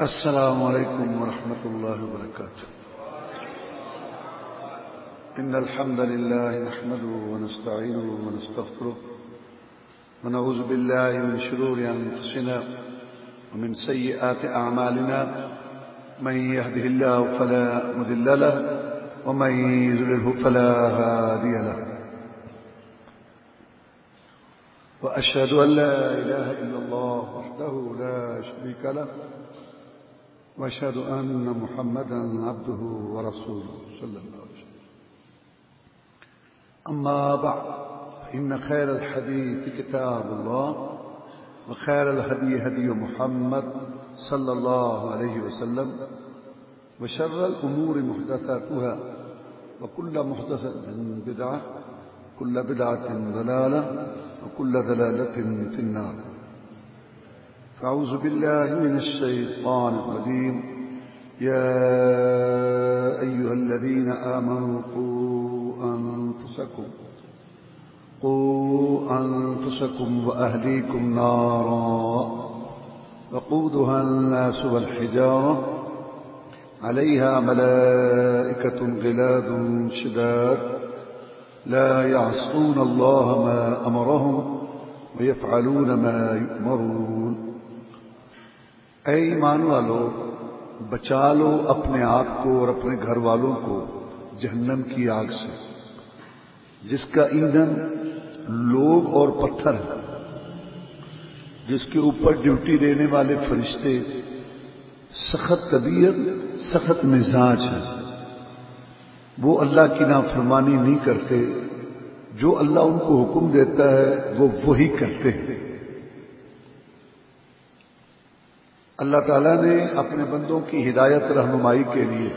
السلام عليكم ورحمة الله وبركاته إن الحمد لله نحمده ونستعينه ونستغفره ونعوذ بالله من شرور أنفسنا ومن سيئات أعمالنا من يهده الله فلا مذل له ومن يذلله فلا هادي له۔ وأشهد أن لا إله إلا الله وحده لا شريك له۔ وأشهد أن محمدا عبده ورسوله صلى الله عليه وسلم. أما بعد، إن خير الحديث كتاب الله، وخير الهدي هدي محمد صلى الله عليه وسلم، وشر الأمور محدثاتها، وكل محدثة بدعة، كل بدعة ضلالة، وكل ضلالة في النار. فأعوذ بالله من الشيطان الرجيم. يا أيها الذين آمنوا قوا أنفسكم قوا أنفسكم وأهليكم نارا وقودها الناس والحجارة. عليها ملائكة غلاد شداد. لا يعصون الله ما أمرهم ويفعلون ما يؤمرون. اے ایمان والو، بچا لو اپنے آپ کو اور اپنے گھر والوں کو جہنم کی آگ سے، جس کا ایندھن لوگ اور پتھر ہے، جس کے اوپر ڈیوٹی دینے والے فرشتے سخت طبیعت، سخت مزاج ہے وہ اللہ کی نافرمانی نہیں کرتے، جو اللہ ان کو حکم دیتا ہے، وہ وہی کرتے ہیں۔ اللہ تعالیٰ نے اپنے بندوں کی ہدایت رہنمائی کے لیے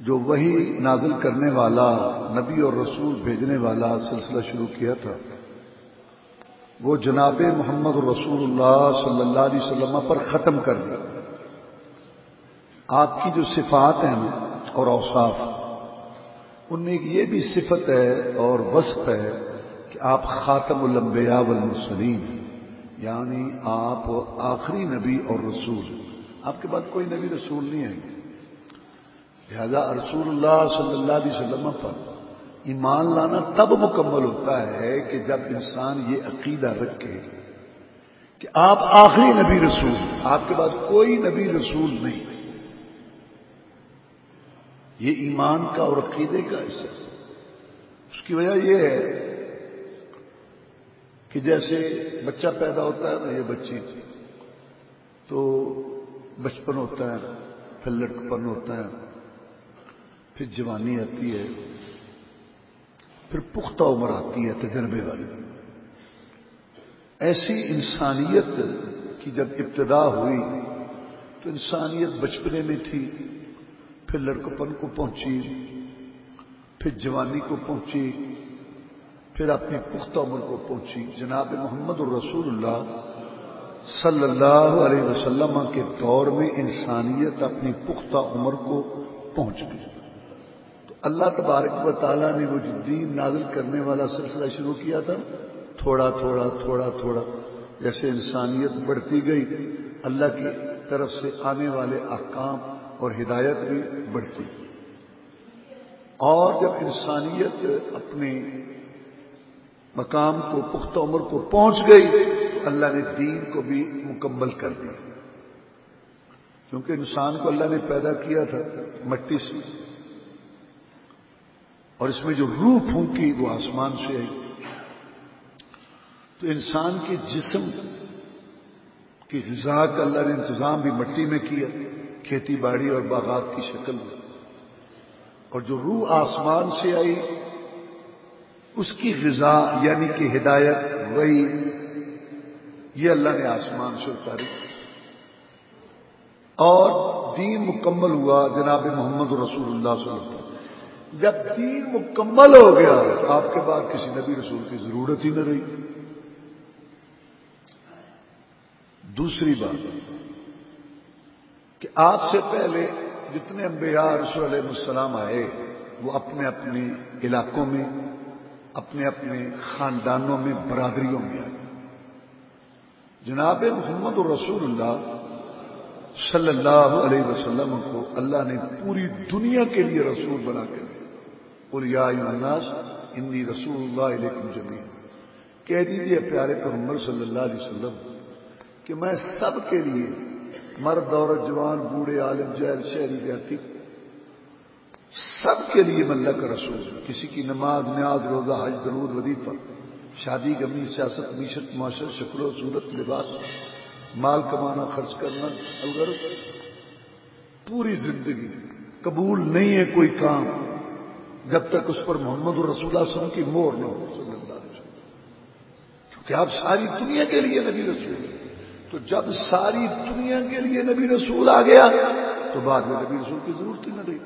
جو وہی نازل کرنے والا، نبی اور رسول بھیجنے والا سلسلہ شروع کیا تھا، وہ جناب محمد رسول اللہ صلی اللہ علیہ وسلم پر ختم کر دیا۔ آپ کی جو صفات ہیں اور اوصاف، ان میں ایک یہ بھی صفت ہے اور وصف ہے کہ آپ خاتم الانبیاء والمرسلین۔ یعنی آپ آخری نبی اور رسول۔ آپ کے بعد کوئی نبی رسول نہیں ہے۔ لہذا رسول اللہ صلی اللہ علیہ وسلم پر ایمان لانا تب مکمل ہوتا ہے کہ جب انسان یہ عقیدہ رکھے کہ آپ آخری نبی رسول، آپ کے بعد کوئی نبی رسول نہیں۔ یہ ایمان کا اور عقیدے کا حصہ۔ اس کی وجہ یہ ہے کہ جیسے بچہ پیدا ہوتا ہے نا، یہ بچی، تو بچپن ہوتا ہے، پھر لڑکپن ہوتا ہے، پھر جوانی آتی ہے، پھر پختہ عمر آتی ہے، تجربے والی۔ ایسی انسانیت کی جب ابتدا ہوئی، تو انسانیت بچپنے میں تھی، پھر لڑکپن کو پہنچی، پھر جوانی کو پہنچی پھر اپنی پختہ عمر کو پہنچی۔ جناب محمد الرسول اللہ صلی اللہ علیہ وسلم کے دور میں انسانیت اپنی پختہ عمر کو پہنچ گئی۔ تو اللہ تبارک و تعالیٰ نے وہ دین نازل کرنے والا سلسلہ شروع کیا تھا، تھوڑا تھوڑا تھوڑا تھوڑا، جیسے انسانیت بڑھتی گئی، اللہ کی طرف سے آنے والے احکام اور ہدایت بھی بڑھتی۔ اور جب انسانیت اپنے مقام کو، پختہ عمر کو پہنچ گئی تو اللہ نے دین کو بھی مکمل کر دیا۔ کیونکہ انسان کو اللہ نے پیدا کیا تھا مٹی سے۔ اور اس میں جو روح پھونکی وہ آسمان سے آئی۔ تو انسان کے جسم کی غذا کا اللہ نے انتظام بھی مٹی میں کیا، کھیتی باڑی اور باغات کی شکل میں۔ اور جو روح آسمان سے آئی اس کی غذا یعنی کہ ہدایت وہی یہ اللہ نے آسمان سے اتاری۔ اور دین مکمل ہوا جناب محمد رسول اللہ صلی اللہ علیہ وسلم۔ جب دین مکمل ہو گیا، آپ کے بعد کسی نبی رسول کی ضرورت ہی نہ رہی۔ دوسری بات، کہ آپ سے پہلے جتنے انبیاء رسول علیہ السلام آئے، وہ اپنے اپنے علاقوں میں اپنے اپنے خاندانوں میں، برادریوں میں۔ آئی جناب محمد الرسول اللہ صلی اللہ علیہ وسلم کو اللہ نے پوری دنیا کے لیے رسول بنا کے دیا۔ الناس، انی رسول اللہ علیکم جمی کہہ دیجیے پیارے پیغمبر صلی اللہ علیہ وسلم کہ میں سب کے لیے مرد اور جوان، بوڑھے، عالم جیل شہری، دیہاتی سب کے لیے میں اللہ کا رسول کسی کی نماز، نیاز، روزہ، حج، درود وظیفہ شادی گمی سیاست میشت معاشر شکل و صورت لباس، مال کمانا، خرچ کرنا، الغرض۔ پوری زندگی قبول نہیں ہے کوئی کام جب تک اس پر محمد الرسول اللہ وسلم کی مور نہ ہو۔ صلی اللہ علیہ وسلم۔ کیونکہ آپ ساری دنیا کے لیے نبی رسول تو جب ساری دنیا کے لیے نبی رسول آ گیا تو بعد میں نبی رسول کی ضرورت ہی نہ رہی۔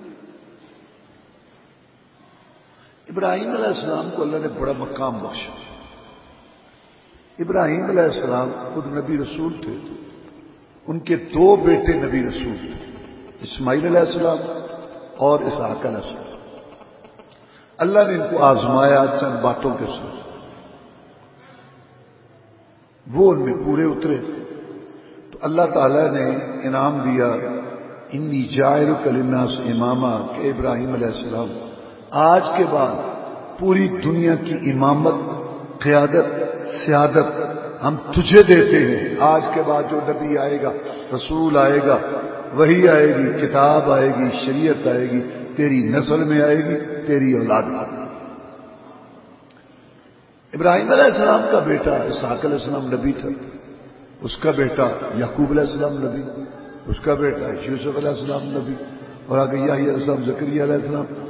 ابراہیم علیہ السلام کو اللہ نے بڑا مقام بخشا۔ ابراہیم علیہ السلام خود نبی رسول تھے۔ ان کے دو بیٹے نبی رسول تھے، اسماعیل علیہ السلام اور اسحاق علیہ السلام۔ اللہ نے ان کو آزمایا چند باتوں کے ساتھ۔ وہ ان میں پورے اترے۔ تو اللہ تعالی نے انعام دیا، انی جائر کلینا سے امامہ کہ ابراہیم علیہ السلام آج کے بعد پوری دنیا کی امامت، قیادت، سیادت ہم تجھے دیتے ہیں۔ آج کے بعد جو نبی آئے گا، رسول آئے گا، وہی آئے گی، کتاب آئے گی، شریعت آئے گی، تیری نسل میں آئے گی، تیری اولاد میں ابراہیم علیہ السلام کا بیٹا، اسحاق علیہ السلام نبی تھا۔ اس کا بیٹا یعقوب علیہ السلام نبی۔ اس کا بیٹا یوسف علیہ السلام نبی۔ اور آگے علیہ السلام ذکری علیہ السلام۔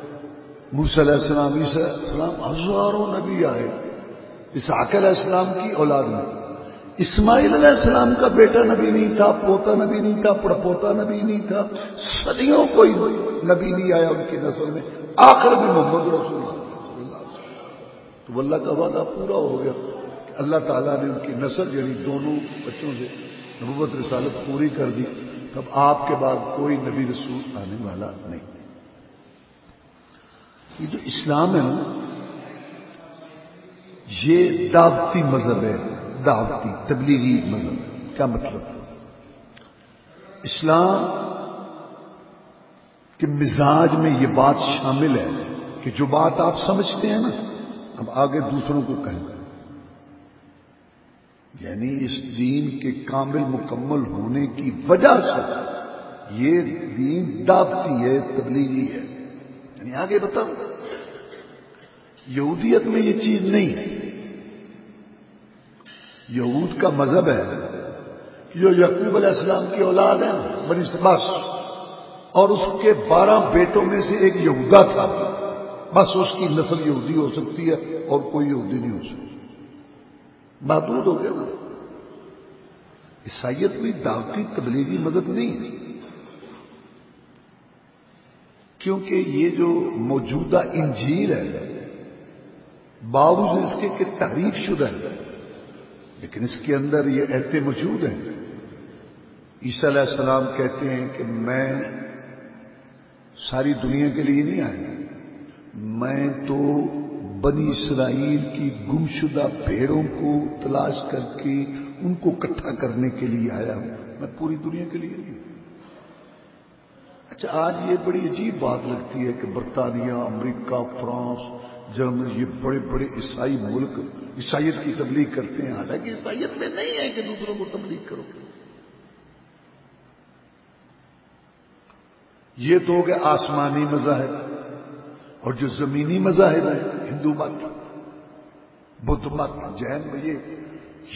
موس علیہ السلام، عیسیٰ علیہ السلام ہزاروں نبی آئے اسحاق علیہ السلام کی اولاد میں۔ اسماعیل علیہ السلام کا بیٹا نبی نہیں تھا، پوتا نبی نہیں تھا، پڑپوتا نبی نہیں تھا، صدیوں کوئی نبی نہیں آیا ان کی نسل میں۔ آخر میں محمد رسول اللہ۔ تو اللہ کا وعدہ پورا ہو گیا کہ اللہ تعالیٰ نے ان کی نسل یعنی دونوں بچوں سے نبوت رسالت پوری کر دی۔ تب آپ کے بعد کوئی نبی رسول آنے والا نہیں۔ یہ جو اسلام ہے نا، یہ دعوتی مذہب ہے، دعوتی تبلیغی مذہب کیا مطلب؟ اسلام کے مزاج میں یہ بات شامل ہے کہ جو بات آپ سمجھتے ہیں نا، اب آگے دوسروں کو کہیں۔ گے یعنی اس دین کے کامل مکمل ہونے کی وجہ سے یہ دین دعوتی ہے، تبلیغی ہے۔ یعنی آگے بتاؤ یہودیت میں یہ چیز نہیں۔ ہے یہود کا مذہب ہے۔ جو یقوب علیہ السلام کی اولاد ہے بڑی بس۔ اور اس کے بارہ بیٹوں میں سے ایک یہودا تھا۔ بس اس کی نسل یہودی ہو سکتی ہے اور کوئی یہودی نہیں ہو سکتی محدود ہو گیا نا عیسائیت بھی دعوتی تبلیغی مدد نہیں ہے۔ کیونکہ یہ جو موجودہ انجیل ہے، باوجود اس کے کہ تعریف شدہ ہے، لیکن اس کے اندر یہ ایتے موجود ہیں۔ عیسیٰ علیہ السلام کہتے ہیں کہ میں ساری دنیا کے لیے نہیں آیا، میں تو بنی اسرائیل کی گمشدہ بھیڑوں کو تلاش کر کے ان کو اکٹھا کرنے کے لیے آیا ہوں۔ میں پوری دنیا کے لیے نہیں۔ اچھا آج یہ بڑی عجیب بات لگتی ہے کہ برطانیہ، امریکہ، فرانس، جرمنی، یہ بڑے بڑے عیسائی ملک عیسائیت کی تبلیغ کرتے ہیں۔ حالانکہ عیسائیت میں نہیں ہے کہ دوسروں کو تبلیغ کرو۔ یہ تو ہو گیا آسمانی مذاہب، اور جو زمینی مذاہب ہیں، ہندو مت، بدھ مت، جین میں یہ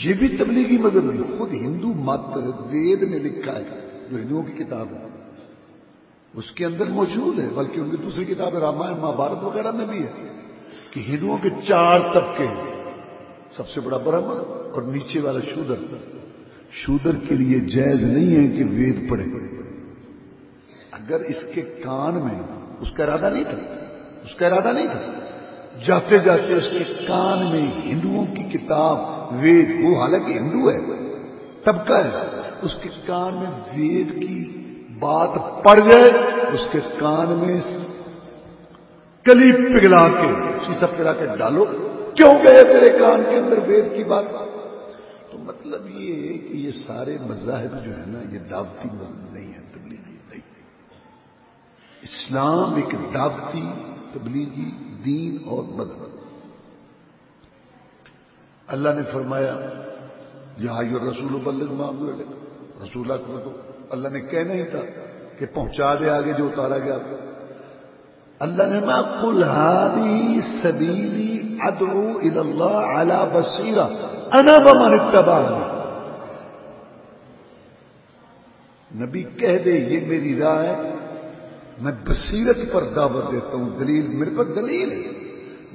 یہ بھی تبلیغی مذہب نہیں، خود ہندو مت، وید میں لکھا ہے، جو ہندوؤں کی کتاب ہے۔ اس کے اندر موجود ہے، بلکہ ان کی دوسری کتاب رامائن مہابھارت وغیرہ میں بھی ہے کہ ہندوؤں کے چار طبقے سب سے بڑا برہمن اور نیچے والا شودر۔ شودر کے لیے جائز نہیں ہے کہ وید پڑھے۔ اگر اس کے کان میں اس کا ارادہ نہیں تھا، اس کا ارادہ نہیں تھا، جاتے جاتے اس کے کان میں ہندوؤں کی کتاب وید، وہ حالانکہ ہندو ہے، طبقہ ہے، اس کے کان میں وید کی بات پڑ جائے، اس کے کان میں کلی پگلا کے شیشا پگلا کے ڈالو۔ کیوں گئے تیرے کان کے اندر وید کی بات؟ تو مطلب یہ ہے کہ یہ سارے مذاہب جو ہے نا، یہ دعوتی مذہب نہیں اسلام ایک دعوتی، تبلیغی دین اور مدد اللہ نے فرمایا یہ رسول بلغ مانگو رسول اللہ نے کہنا ہی تھا کہ پہنچا دے آگے جو اتارا گیا۔ اللہ نے میں کل ہادی سبیلی ادعو اللہ علی بصیرہ انا بمن نبی کہہ دے، یہ میری رائے میں بصیرت پر دعوت دیتا ہوں، دلیل، میرے پر دلیل ہے۔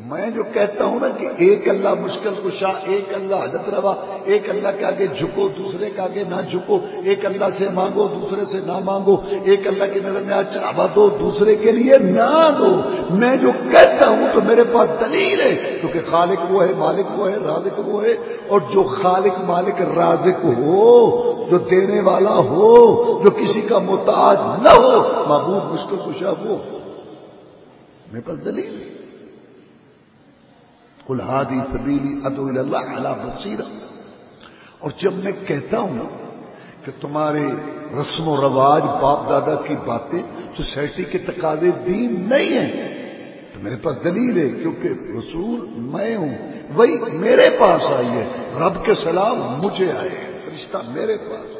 میں جو کہتا ہوں نا کہ ایک اللہ مشکل کشا، ایک اللہ حضرت روا، ایک اللہ کے آگے جھکو، دوسرے کے آگے نہ جھکو، ایک اللہ سے مانگو، دوسرے سے نہ مانگو، ایک اللہ کی نظر میں آج چڑھاوا دو، دوسرے کے لیے نہ دو۔ میں جو کہتا ہوں تو میرے پاس دلیل ہے، کیونکہ خالق وہ ہے، مالک وہ ہے، رازق وہ ہے۔ اور جو خالق، مالک، رازق ہو، جو دینے والا ہو، جو کسی کا محتاج نہ ہو، معبود، مشکل کشا وہ میرے پاس دلیل ہے۔ الحادی طبیلی ادو اللہ علا بصیر اور جب میں کہتا ہوں کہ تمہارے رسم و رواج باپ دادا کی باتیں سوسائٹی کے تقاضے دین نہیں ہیں، تو میرے پاس دلیل ہے کیونکہ رسول میں ہوں، وہی میرے پاس آئی ہے، رب کے سلام مجھے آئے رشتہ میرے پاس۔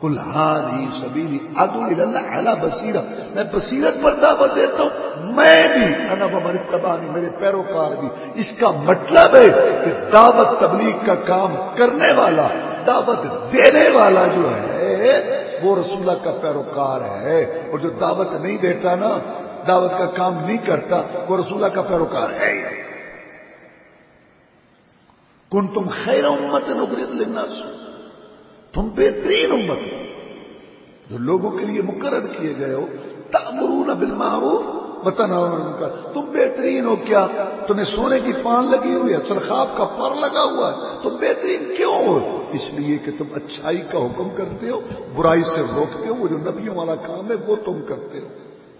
کل ہاری سبیری ادو اللہ بصیرہ میں بصیرت پر دعوت دیتا ہوں. میں بھی، انا بمر تبانی میرے پیروکار بھی. اس کا مطلب ہے کہ دعوت تبلیغ کا کام کرنے والا، دعوت دینے والا جو ہے، وہ رسولہ کا پیروکار ہے. اور جو دعوت نہیں دیتا نا، دعوت کا کام نہیں کرتا، وہ رسولہ کا پیروکار ہے کن تم خیر امت نوکری لینا سو تم بہترین امت ہو۔ جو لوگوں کے لیے مقرر کیے گئے ہو۔ تمرون بالمعروف بتانا کا تم بہترین ہو کیا؟ تمہیں سونے کی پان لگی ہوئی ہے سرخاب کا پر لگا ہوا ہے۔ تم بہترین کیوں ہو؟ اس لیے کہ تم اچھائی کا حکم کرتے ہو، برائی سے روکتے ہو، وہ جو نبیوں والا کام ہے، وہ تم کرتے ہو۔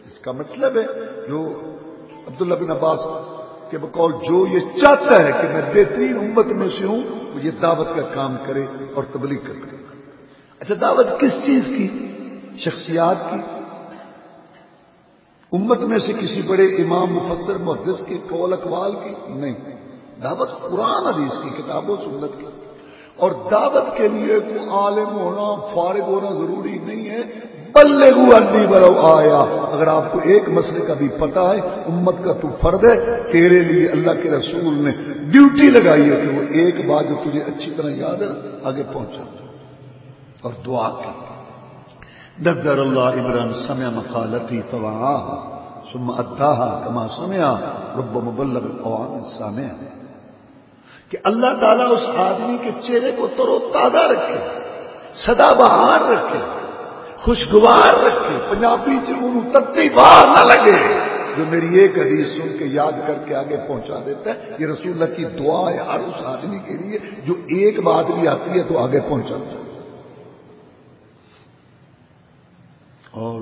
اس کا مطلب ہے، جو عبداللہ بن عباس کے بقول جو یہ چاہتا ہے کہ میں بہترین امت میں سے ہوں، وہ یہ دعوت کا کام کرے اور تبلیغ کرے۔ اچھا دعوت کس چیز کی؟ شخصیات کی؟ امت میں سے کسی بڑے امام، مفسر، محدث کی قول اقوال کی؟ نہیں۔ دعوت قرآن، حدیث کی، کتاب و سنت کی۔ اور دعوت کے لیے عالم ہونا، فارغ ہونا ضروری نہیں ہے۔ بلے انی برو آیا۔ اگر آپ کو ایک مسئلے کا بھی پتا ہے، امت کا تو فرد ہے، تیرے لیے اللہ کے رسول نے ڈیوٹی لگائی ہے کہ وہ ایک بات جو تجھے اچھی طرح یاد ہے آگے پہنچا۔ اور دعا کی۔ نظر اللہ عمران سمع مقالتی فوا ثم اداها کما سمیا رب مبلغ القوام سامع کہ اللہ تعالیٰ اس آدمی کے چہرے کو ترو تازہ رکھے سدا بہار رکھے، خوشگوار رکھے، پنجابی چون تتی باہر نہ لگے۔ جو میری ایک حدیث سن کے یاد کر کے آگے پہنچا دیتا ہے یہ رسول اللہ کی دعا ہے ہر اس آدمی کے لیے جو ایک بات بھی آتی ہے تو آگے پہنچاتا ہے۔ اور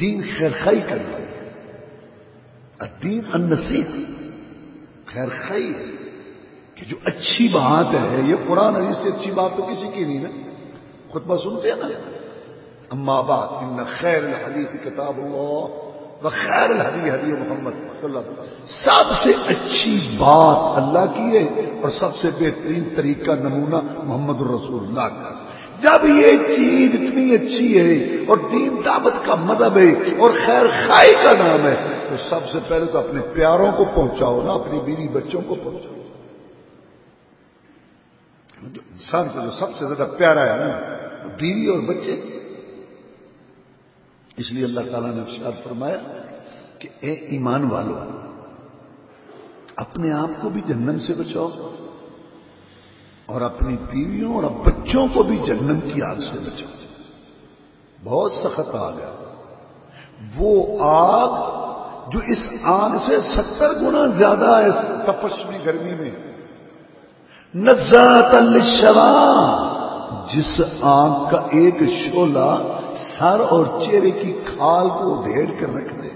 دین خیر خائی کرنا دین انسی خیر خائی ہے کہ جو اچھی بات ہے، یہ قرآن حدیث سے اچھی بات تو کسی کی نہیں نا؟ خطبہ سنتے ہیں نا؟ اما بات ان خیر الحدیث کتاب اللہ و خیر الحدی حدی محمد صلی اللہ علیہ وسلم۔ سب سے اچھی بات اللہ کی ہے اور سب سے بہترین طریقہ نمونہ محمد الرسول اللہ کا جب یہ چیز اتنی اچھی ہے اور دین دعوت کا مدب ہے اور خیر خائی کا نام ہے، تو سب سے پہلے تو اپنے پیاروں کو پہنچاؤ نا، اپنی بیوی بچوں کو پہنچاؤ۔ مطلب انسان کو جو سب سے زیادہ پیارا ہے نا، بیوی اور بچے۔ اس لیے اللہ تعالیٰ نے ارشاد فرمایا کہ اے ایمان والو، اپنے آپ کو بھی جنم سے بچاؤ۔ اور اپنی بیویوں اور بچوں کو بھی جنم کی آگ سے بچاؤ۔ بہت سخت آگ ہے۔ وہ آگ جو اس آگ سے ستر گنا زیادہ ہے تپش میں گرمی میں۔ نزات الشوا جس آگ کا ایک شولہ سر اور چہرے کی کھال کو ڈھیر کر رکھ دے۔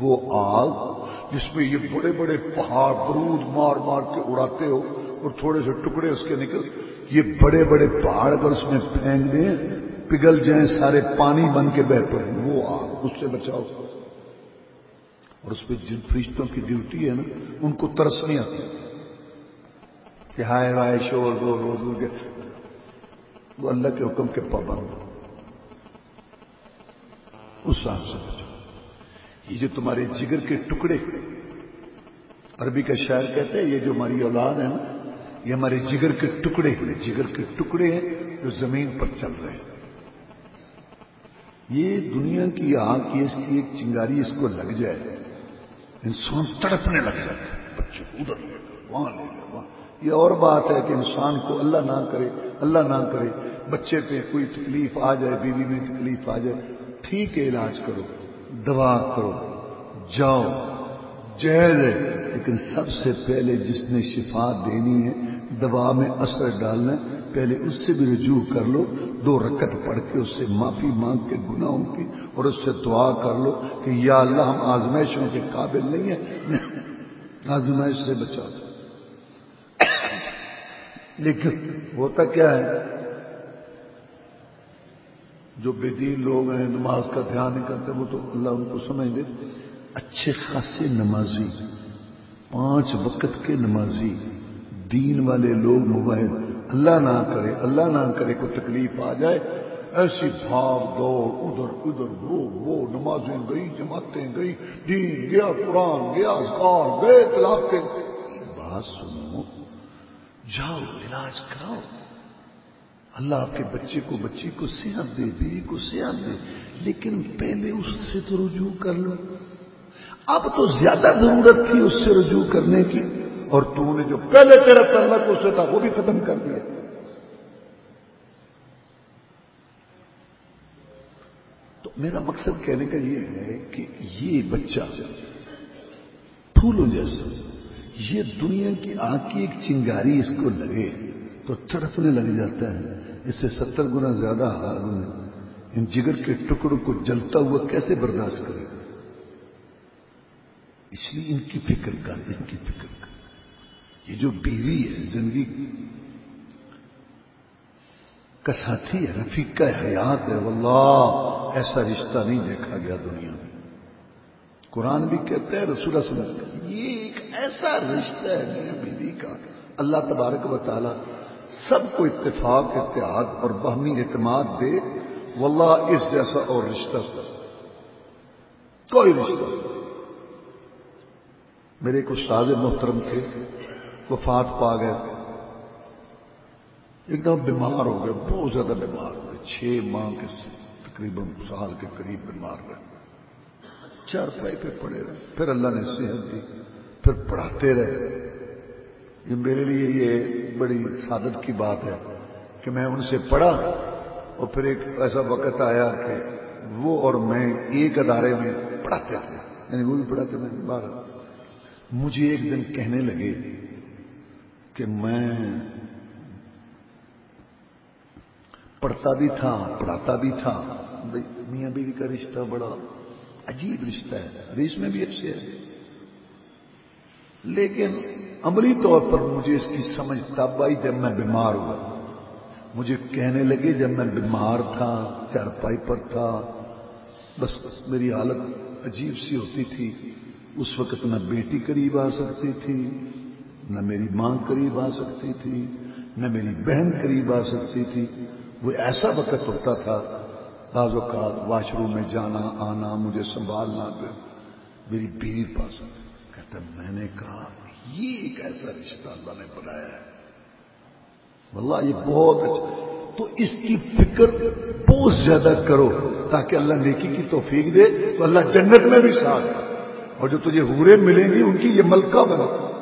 وہ آگ جس میں یہ بڑے بڑے پہاڑ برود مار مار کے اڑاتے ہو اور تھوڑے سے ٹکڑے اس کے نکل، یہ بڑے بڑے پہاڑ اگر اس میں پھینک دیں، پگھل جائیں، سارے پانی بن کے بہ پڑے وہ آگ اس سے بچاؤ۔ اور اس پہ جن فرشتوں کی ڈیوٹی ہے نا، ان کو ترس نہیں آتی۔ کہ ہائے ہائے شور دو رو دور کے وہ اللہ کے حکم کے پابند اس سال سے بچو یہ جو تمہارے جگر کے ٹکڑے عربی کا شاعر کہتے ہیں، یہ جو ہماری اولاد ہے نا، یہ ہمارے جگر کے ٹکڑے ہیں، جگر کے ٹکڑے ہیں جو زمین پر چل رہے ہیں۔ یہ دنیا کی آگ کی اس کی ایک چنگاری اس کو لگ جائے، انسان تڑپنے لگ جاتا ہے بچے ادھر وہاں لے لے وہاں۔ یہ اور بات ہے کہ انسان کو اللہ نہ کرے، اللہ نہ کرے، بچے پہ کوئی تکلیف آ جائے، بیوی میں تکلیف آ جائے، ٹھیک ہے، علاج کرو۔ دوا کرو۔ جاؤ۔ جہل ہے، لیکن سب سے پہلے جس نے شفا دینی ہے، دوا میں اثر ڈالنا ہے، پہلے اس سے بھی رجوع کر لو۔ دو رکت پڑھ کے اس سے معافی مانگ کے گناہوں کی، اور اس سے دعا کر لو کہ یا اللہ، ہم آزمائشوں کے قابل نہیں ہیں۔ آزمائش سے بچا دو۔ لیکن ہوتا کیا ہے؟ جو بے دین لوگ ہیں، نماز کا دھیان نہیں کرتے، وہ تو اللہ ان کو سمجھ دے۔ اچھے خاصے نمازی، پانچ وقت کے نمازی، دین والے لوگ موبائل اللہ نہ کرے، اللہ نہ کرے کوئی تکلیف آ جائے۔ ایسی بھاگ دوڑ، ادھر ادھر، وہ وہ، نمازیں گئی، جماعتیں گئی، دین گیا، قرآن گیا کار گئے تلاقتے بات سنو، جاؤ، علاج کراؤ۔ اللہ آپ کے بچے کو بچی کو صحت دے، بیوی کو صحت دے، لیکن پہلے اس سے تو رجوع کر لو۔ اب تو زیادہ ضرورت تھی اس سے رجوع کرنے کی۔ اور تو نے جو پہلے تیرا تعلق اس سے تھا، وہ بھی ختم کر دیا۔ تو میرا مقصد کہنے کا یہ ہے کہ یہ بچہ پھولوں جیسا، یہ دنیا کی آنکھ کی ایک چنگاری اس کو لگے تو تڑپنے لگ جاتا ہے۔ اس سے ستر گنا زیادہ حال میں ان جگر کے ٹکڑوں کو جلتا ہوا کیسے برداشت کرے؟ گا اس لیے ان کی فکر کر، ان کی فکر کر۔ یہ جو بیوی ہے، زندگی کا ساتھی ہے، رفیق کا حیات ہے، واللہ، ایسا رشتہ نہیں دیکھا گیا دنیا میں۔ قرآن بھی کہتے ہیں رسول اللہ یہ ایک ایسا رشتہ ہے میاں بیوی کا۔ اللہ تبارک و تعالی سب کو اتفاق، اتحاد اور بہمی اعتماد دے، واللہ اس جیسا اور رشتہ۔ کوئی رشتہ۔ میرے کچھ استاد محترم تھے، وفات پا گئے۔ ایک دم بیمار ہو گئے، بہت زیادہ بیمار ہو گئے۔ چھ ماہ کے تقریباً سال کے قریب بیمار رہے۔ چار پائی پہ پڑے رہے۔ پھر اللہ نے صحت دی، پھر پڑھاتے رہے۔ یہ میرے لیے یہ بڑی سعادت کی بات ہے کہ میں ان سے پڑھا اور پھر ایک ایسا وقت آیا کہ وہ اور میں ایک ادارے میں پڑھاتے تھے یعنی وہ بھی پڑھاتے میں باہر مجھے ایک دن کہنے لگے کہ میں پڑھتا بھی تھا، پڑھاتا بھی تھا۔ میاں بیوی کا رشتہ بڑا عجیب رشتہ ہے۔ حدیث میں بھی اچھے ہے۔ لیکن عملی طور پر مجھے اس کی سمجھ تب آئی جب میں بیمار ہوا۔ مجھے کہنے لگے جب میں بیمار تھا، چارپائی پر تھا، بس میری حالت عجیب سی ہوتی تھی۔ اس وقت نہ بیٹی قریب آ سکتی تھی، نہ میری ماں قریب آ سکتی تھی، نہ میری بہن قریب آ سکتی تھی۔ وہ ایسا وقت ہوتا تھا، بعض اوقات واش روم میں جانا، آنا، مجھے سنبھالنا پہ میری بیوی پاس کہتا میں نے کہا، یہ ایک ایسا رشتہ اللہ نے بنایا ہے۔ واللہ، یہ بہت اچھا۔ تو اس کی فکر بہت زیادہ کرو تاکہ اللہ نیکی کی توفیق دے، تو اللہ جنت میں بھی ساتھ اور جو تجھے ہورے ملیں گی، ان کی یہ ملکہ بنا۔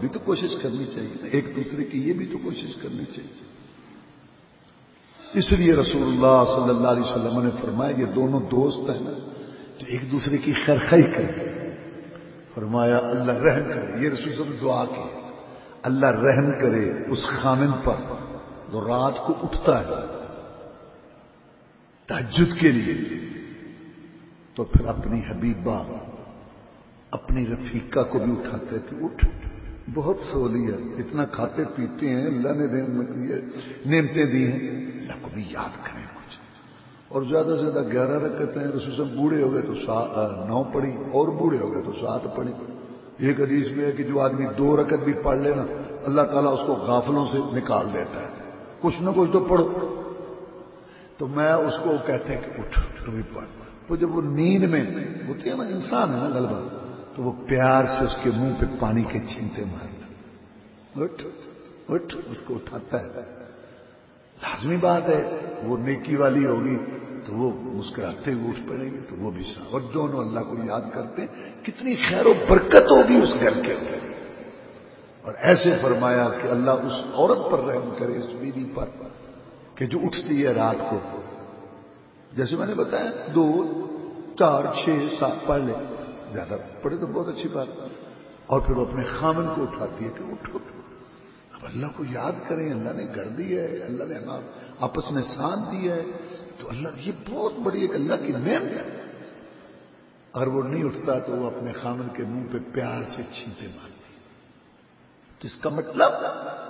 بھی تو کوشش کرنی چاہیے ایک دوسرے کی یہ بھی تو کوشش کرنی چاہیے۔ اس لیے رسول اللہ صلی اللہ علیہ وسلم نے فرمایا، یہ دونوں دوست ہیں نا، تو ایک دوسرے کی خیر خی کرے فرمایا، اللہ رحم کرے۔ یہ رسول صلی دعا کی۔ اللہ رحم کرے اس خامن پر جو رات کو اٹھتا ہے تحجد کے لیے۔ تو پھر اپنی حبیبہ اپنی رفیقہ کو بھی اٹھاتے کہ اٹھ۔ بہت سولی ہے اتنا کھاتے پیتے ہیں، اللہ نے نعمتیں دی ہیں۔ اللہ کو بھی یاد کریں۔ اور زیادہ سے زیادہ گیارہ رکھتے ہیں، رسول سے بوڑھے ہو گئے تو نو پڑی اور بوڑھے ہو گئے تو سات پڑی ایک حدیث میں ہے کہ جو آدمی دو رکت بھی پڑھ لینا اللہ تعالیٰ اس کو غافلوں سے نکال دیتا ہے۔ کچھ نہ کچھ تو پڑھو۔ تو میں اس کو کہتے ہیں کہ اٹھ تو بھی پڑھ وہ جب وہ نیند میں ہوتی ہے نا انسان ہے نا غلبہ، تو وہ پیار سے اس کے منہ پہ پانی کے چھینتے مارتا اٹھ اٹھ، اس کو اٹھاتا ہے۔ لازمی بات ہے، وہ نیکی والی ہوگی۔ تو وہ مسکراتے ہوئے اٹھ پڑیں گے، تو وہ بھی سا۔ اور دونوں اللہ کو یاد کرتے ہیں۔ کتنی خیر و برکت ہوگی اس گھر کے اندر۔ اور ایسے فرمایا کہ اللہ اس عورت پر رحم کرے، اس بیوی پر، کہ جو اٹھتی ہے رات کو۔ جیسے میں نے بتایا، دو، چار، چھ، سات، پڑھ لے۔ زیادہ پڑھے تو بہت اچھی بات۔ اور پھر وہ اپنے خامن کو اٹھاتی ہے کہ اٹھو اب اللہ کو یاد کریں، اللہ نے گھر دی ہے، اللہ نے آپس میں ساتھ دیا ہے۔ تو اللہ یہ بہت بڑی ایک اللہ کی نعمت ہے۔ اگر وہ نہیں اٹھتا تو وہ اپنے خامن کے منہ پہ پیار سے چھینتے مارتی جس کا مطلب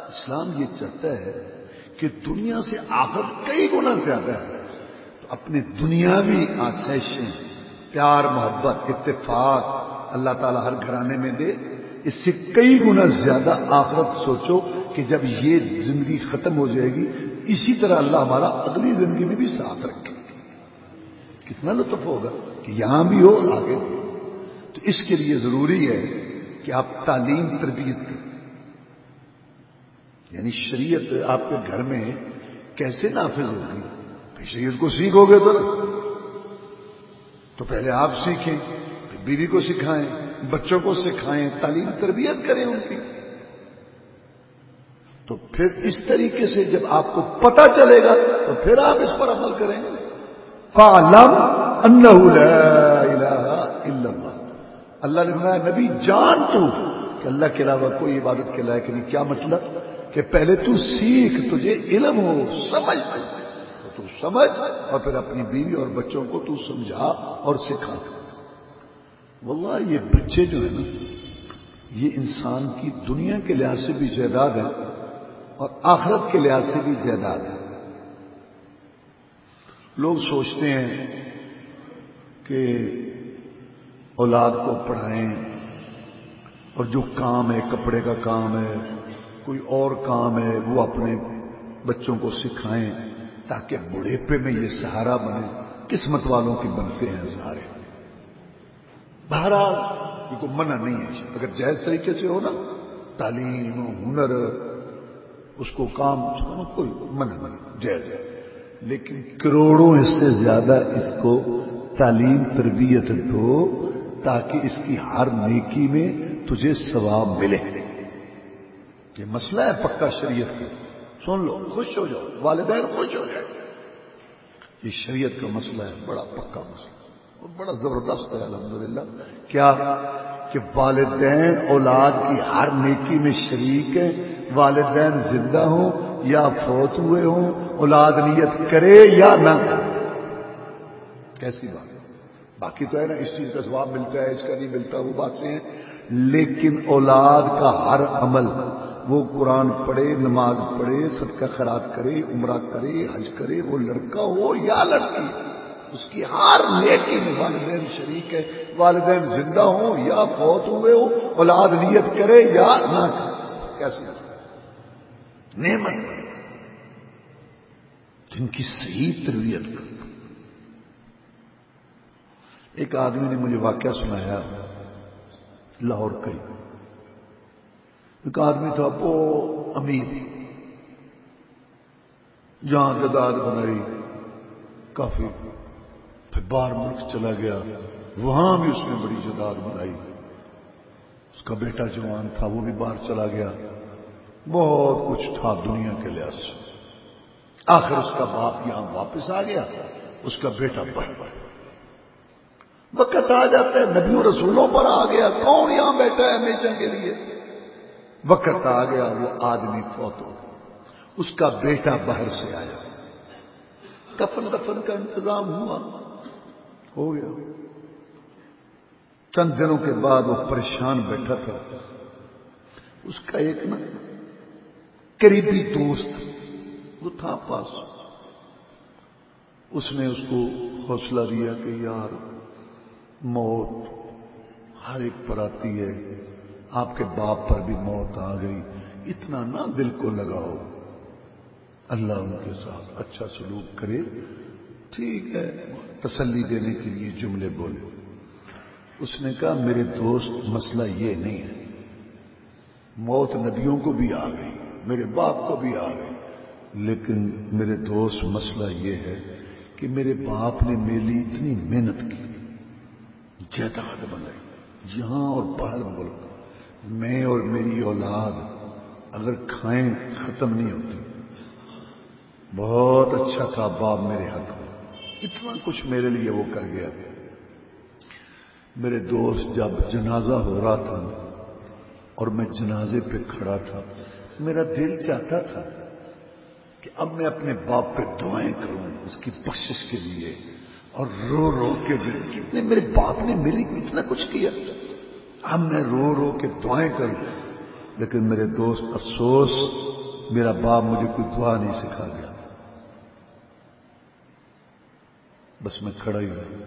اسلام یہ چاہتا ہے کہ دنیا سے آخر کئی گنا زیادہ ہے۔ تو اپنے دنیاوی آسائشیں، پیار، محبت، اتفاق اللہ تعالیٰ ہر گھرانے میں دے۔ اس سے کئی گنا زیادہ آخرت سوچو کہ جب یہ زندگی ختم ہو جائے گی اسی طرح اللہ ہمارا اگلی زندگی میں بھی ساتھ رکھے کتنا لطف ہوگا کہ یہاں بھی ہو اور آگے بھی تو اس کے لیے ضروری ہے کہ آپ تعلیم تربیت کریں۔ یعنی شریعت آپ کے گھر میں کیسے نافذ ہوگی؟ شریعت کو سیکھو گے تو۔ تو پہلے آپ سیکھیں، پھر بیوی کو سکھائیں، بچوں کو سکھائیں، تعلیم تربیت کریں ان کی۔ تو پھر اس طریقے سے جب آپ کو پتا چلے گا تو پھر آپ اس پر عمل کریں گے۔ فعلم انہ لا الہ الا اللہ۔ اللہ نے فرمایا، نبی جان تو کہ اللہ کے علاوہ کوئی عبادت کے لائق نہیں۔ کیا مطلب؟ کہ پہلے تو سیکھ، تجھے علم ہو، سمجھ۔ تو تو سمجھ اور پھر اپنی بیوی اور بچوں کو تو سمجھا اور سکھا۔ واللہ، یہ بچے جو ہیں نا، یہ انسان کی دنیا کے لحاظ سے بھی جائیداد ہے۔ اور آخرت کے لحاظ سے بھی جائیداد ہے۔ لوگ سوچتے ہیں کہ اولاد کو پڑھائیں اور جو کام ہے، کپڑے کا کام ہے، کوئی اور کام ہے، وہ اپنے بچوں کو سکھائیں تاکہ بڑھےپے میں یہ سہارا بنے۔ قسمت والوں کے بنتے ہیں سہارے۔ بہرحال یہ کوئی منع نہیں ہے۔ اگر جائز طریقے سے ہو نا تعلیم، ہنر اس کو کام کوئی منع نہیں جائز ہے۔ لیکن کروڑوں اس سے زیادہ اس کو تعلیم، تربیت دو تاکہ اس کی ہر نیکی میں تجھے ثواب ملے۔ یہ مسئلہ ہے پکا شریعت کا۔ سن لو، خوش ہو جاؤ، والدین خوش ہو جائے یہ شریعت کا مسئلہ ہے، بڑا پکا مسئلہ۔ بڑا زبردست ہے، الحمدللہ۔ کیا؟ کہ والدین، اولاد کی ہر نیکی میں شریک ہیں والدین زندہ ہوں یا فوت ہوئے ہوں، اولاد نیت کرے یا نہ کیسی بات باقی تو ہے نا، اس چیز کا جواب ملتا ہے، اس کا نہیں ملتا، وہ بات سے ہیں لیکن اولاد کا ہر عمل، وہ قرآن پڑھے، نماز پڑھے، صدقہ خراب کرے، عمرہ کرے، حج کرے، وہ لڑکا ہو یا لڑکی، اس کی ہر نیکی میں والدین شریک ہے۔ والدین زندہ ہوں یا فوت ہوئے ہو اولاد نیت کرے یا نہ کرے۔ کیسے نعمت جن کی صحیح تربیت کر۔ ایک آدمی نے مجھے واقعہ سنایا، لاہور کا ایک آدمی تھا، وہ امیر۔ جہاں جداد بنائی، کافی۔ پھر باہر ملک چلا گیا، وہاں بھی اس نے بڑی جداد بنائی۔ اس کا بیٹا جوان تھا، وہ بھی باہر چلا گیا۔ بہت کچھ تھا دنیا کے لحاظ سے۔ آخر اس کا باپ یہاں واپس آ گیا، اس کا بیٹا بڑھ بڑھ وقت آ جاتا ہے، نبیوں رسولوں پر آ گیا، کون یہاں بیٹھا ہے ہمیشہ کے لیے؟ وقت آ گیا، وہ آدمی فوت ہو اس کا بیٹا باہر سے آیا۔ کفن دفن کا انتظام ہوا۔ ہو گیا۔ چند دنوں کے بعد وہ پریشان بیٹھا تھا۔ اس کا ایک نا قریبی دوست وہ تھا پاس۔ اس نے اس کو حوصلہ دیا کہ یار، موت ہر ایک پر آتی ہے۔ آپ کے باپ پر بھی موت آ گئی۔ اتنا نہ دل کو لگاؤ۔ اللہ ان کے ساتھ اچھا سلوک کرے۔ ٹھیک ہے، تسلی دینے کے لیے جملے بولے۔ اس نے کہا، میرے دوست، مسئلہ یہ نہیں ہے۔ موت نبیوں کو بھی آ گئی۔ میرے باپ کو بھی آ گئی لیکن میرے دوست، مسئلہ یہ ہے کہ میرے باپ نے میرے لیے اتنی محنت کی۔ جائیداد بنائی۔ یہاں اور باہر ملک۔ میں اور میری اولاد اگر کھائیں، ختم نہیں ہوتی۔ بہت اچھا تھا باپ میرے حق میں۔ اتنا کچھ میرے لیے وہ کر گیا۔ میرے دوست، جب جنازہ ہو رہا تھا اور میں جنازے پہ کھڑا تھا میرا دل چاہتا تھا کہ اب میں اپنے باپ پہ دعائیں کروں، اس کی بخشش کے لیے، اور رو رو کے کتنے میرے باپ نے میرے اتنا کچھ کیا۔ اب میں رو رو کے دعائیں کروں، لیکن میرے دوست افسوس، میرا باپ مجھے کوئی دعا نہیں سکھا گیا۔ بس میں کھڑا ہی ہوں۔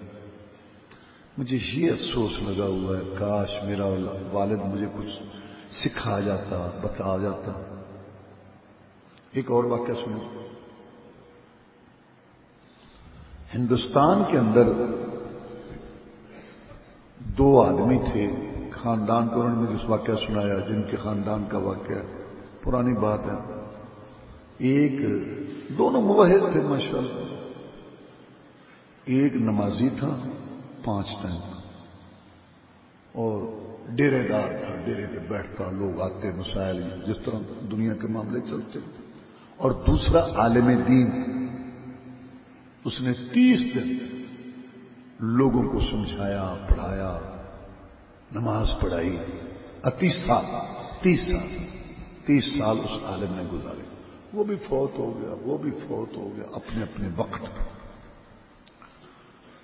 مجھے یہ افسوس لگا ہوا ہے، کاش میرا والد مجھے کچھ سکھا جاتا بتا جاتا۔ ایک اور واقعہ سنو ہندوستان کے اندر دو آدمی تھے، خاندان کو انہوں نے جس واقعہ سنایا، جن کے خاندان کا واقعہ۔ پرانی بات ہے۔ ایک، دونوں موحد تھے، ماشاء اللہ۔ ایک نمازی تھا، پانچ ٹائم اور ڈیرے دار تھا، ڈیرے پہ بیٹھتا، لوگ آتے، مسائل، جس طرح دنیا کے معاملے چلتے۔ اور دوسرا عالم دین، اس نے تیس دن لوگوں کو سمجھایا، پڑھایا، نماز پڑھائی تیس سال تیس سال تیس سال اس عالم نے گزارے۔ وہ بھی فوت ہو گیا، وہ بھی فوت ہو گیا، اپنے اپنے وقت پر۔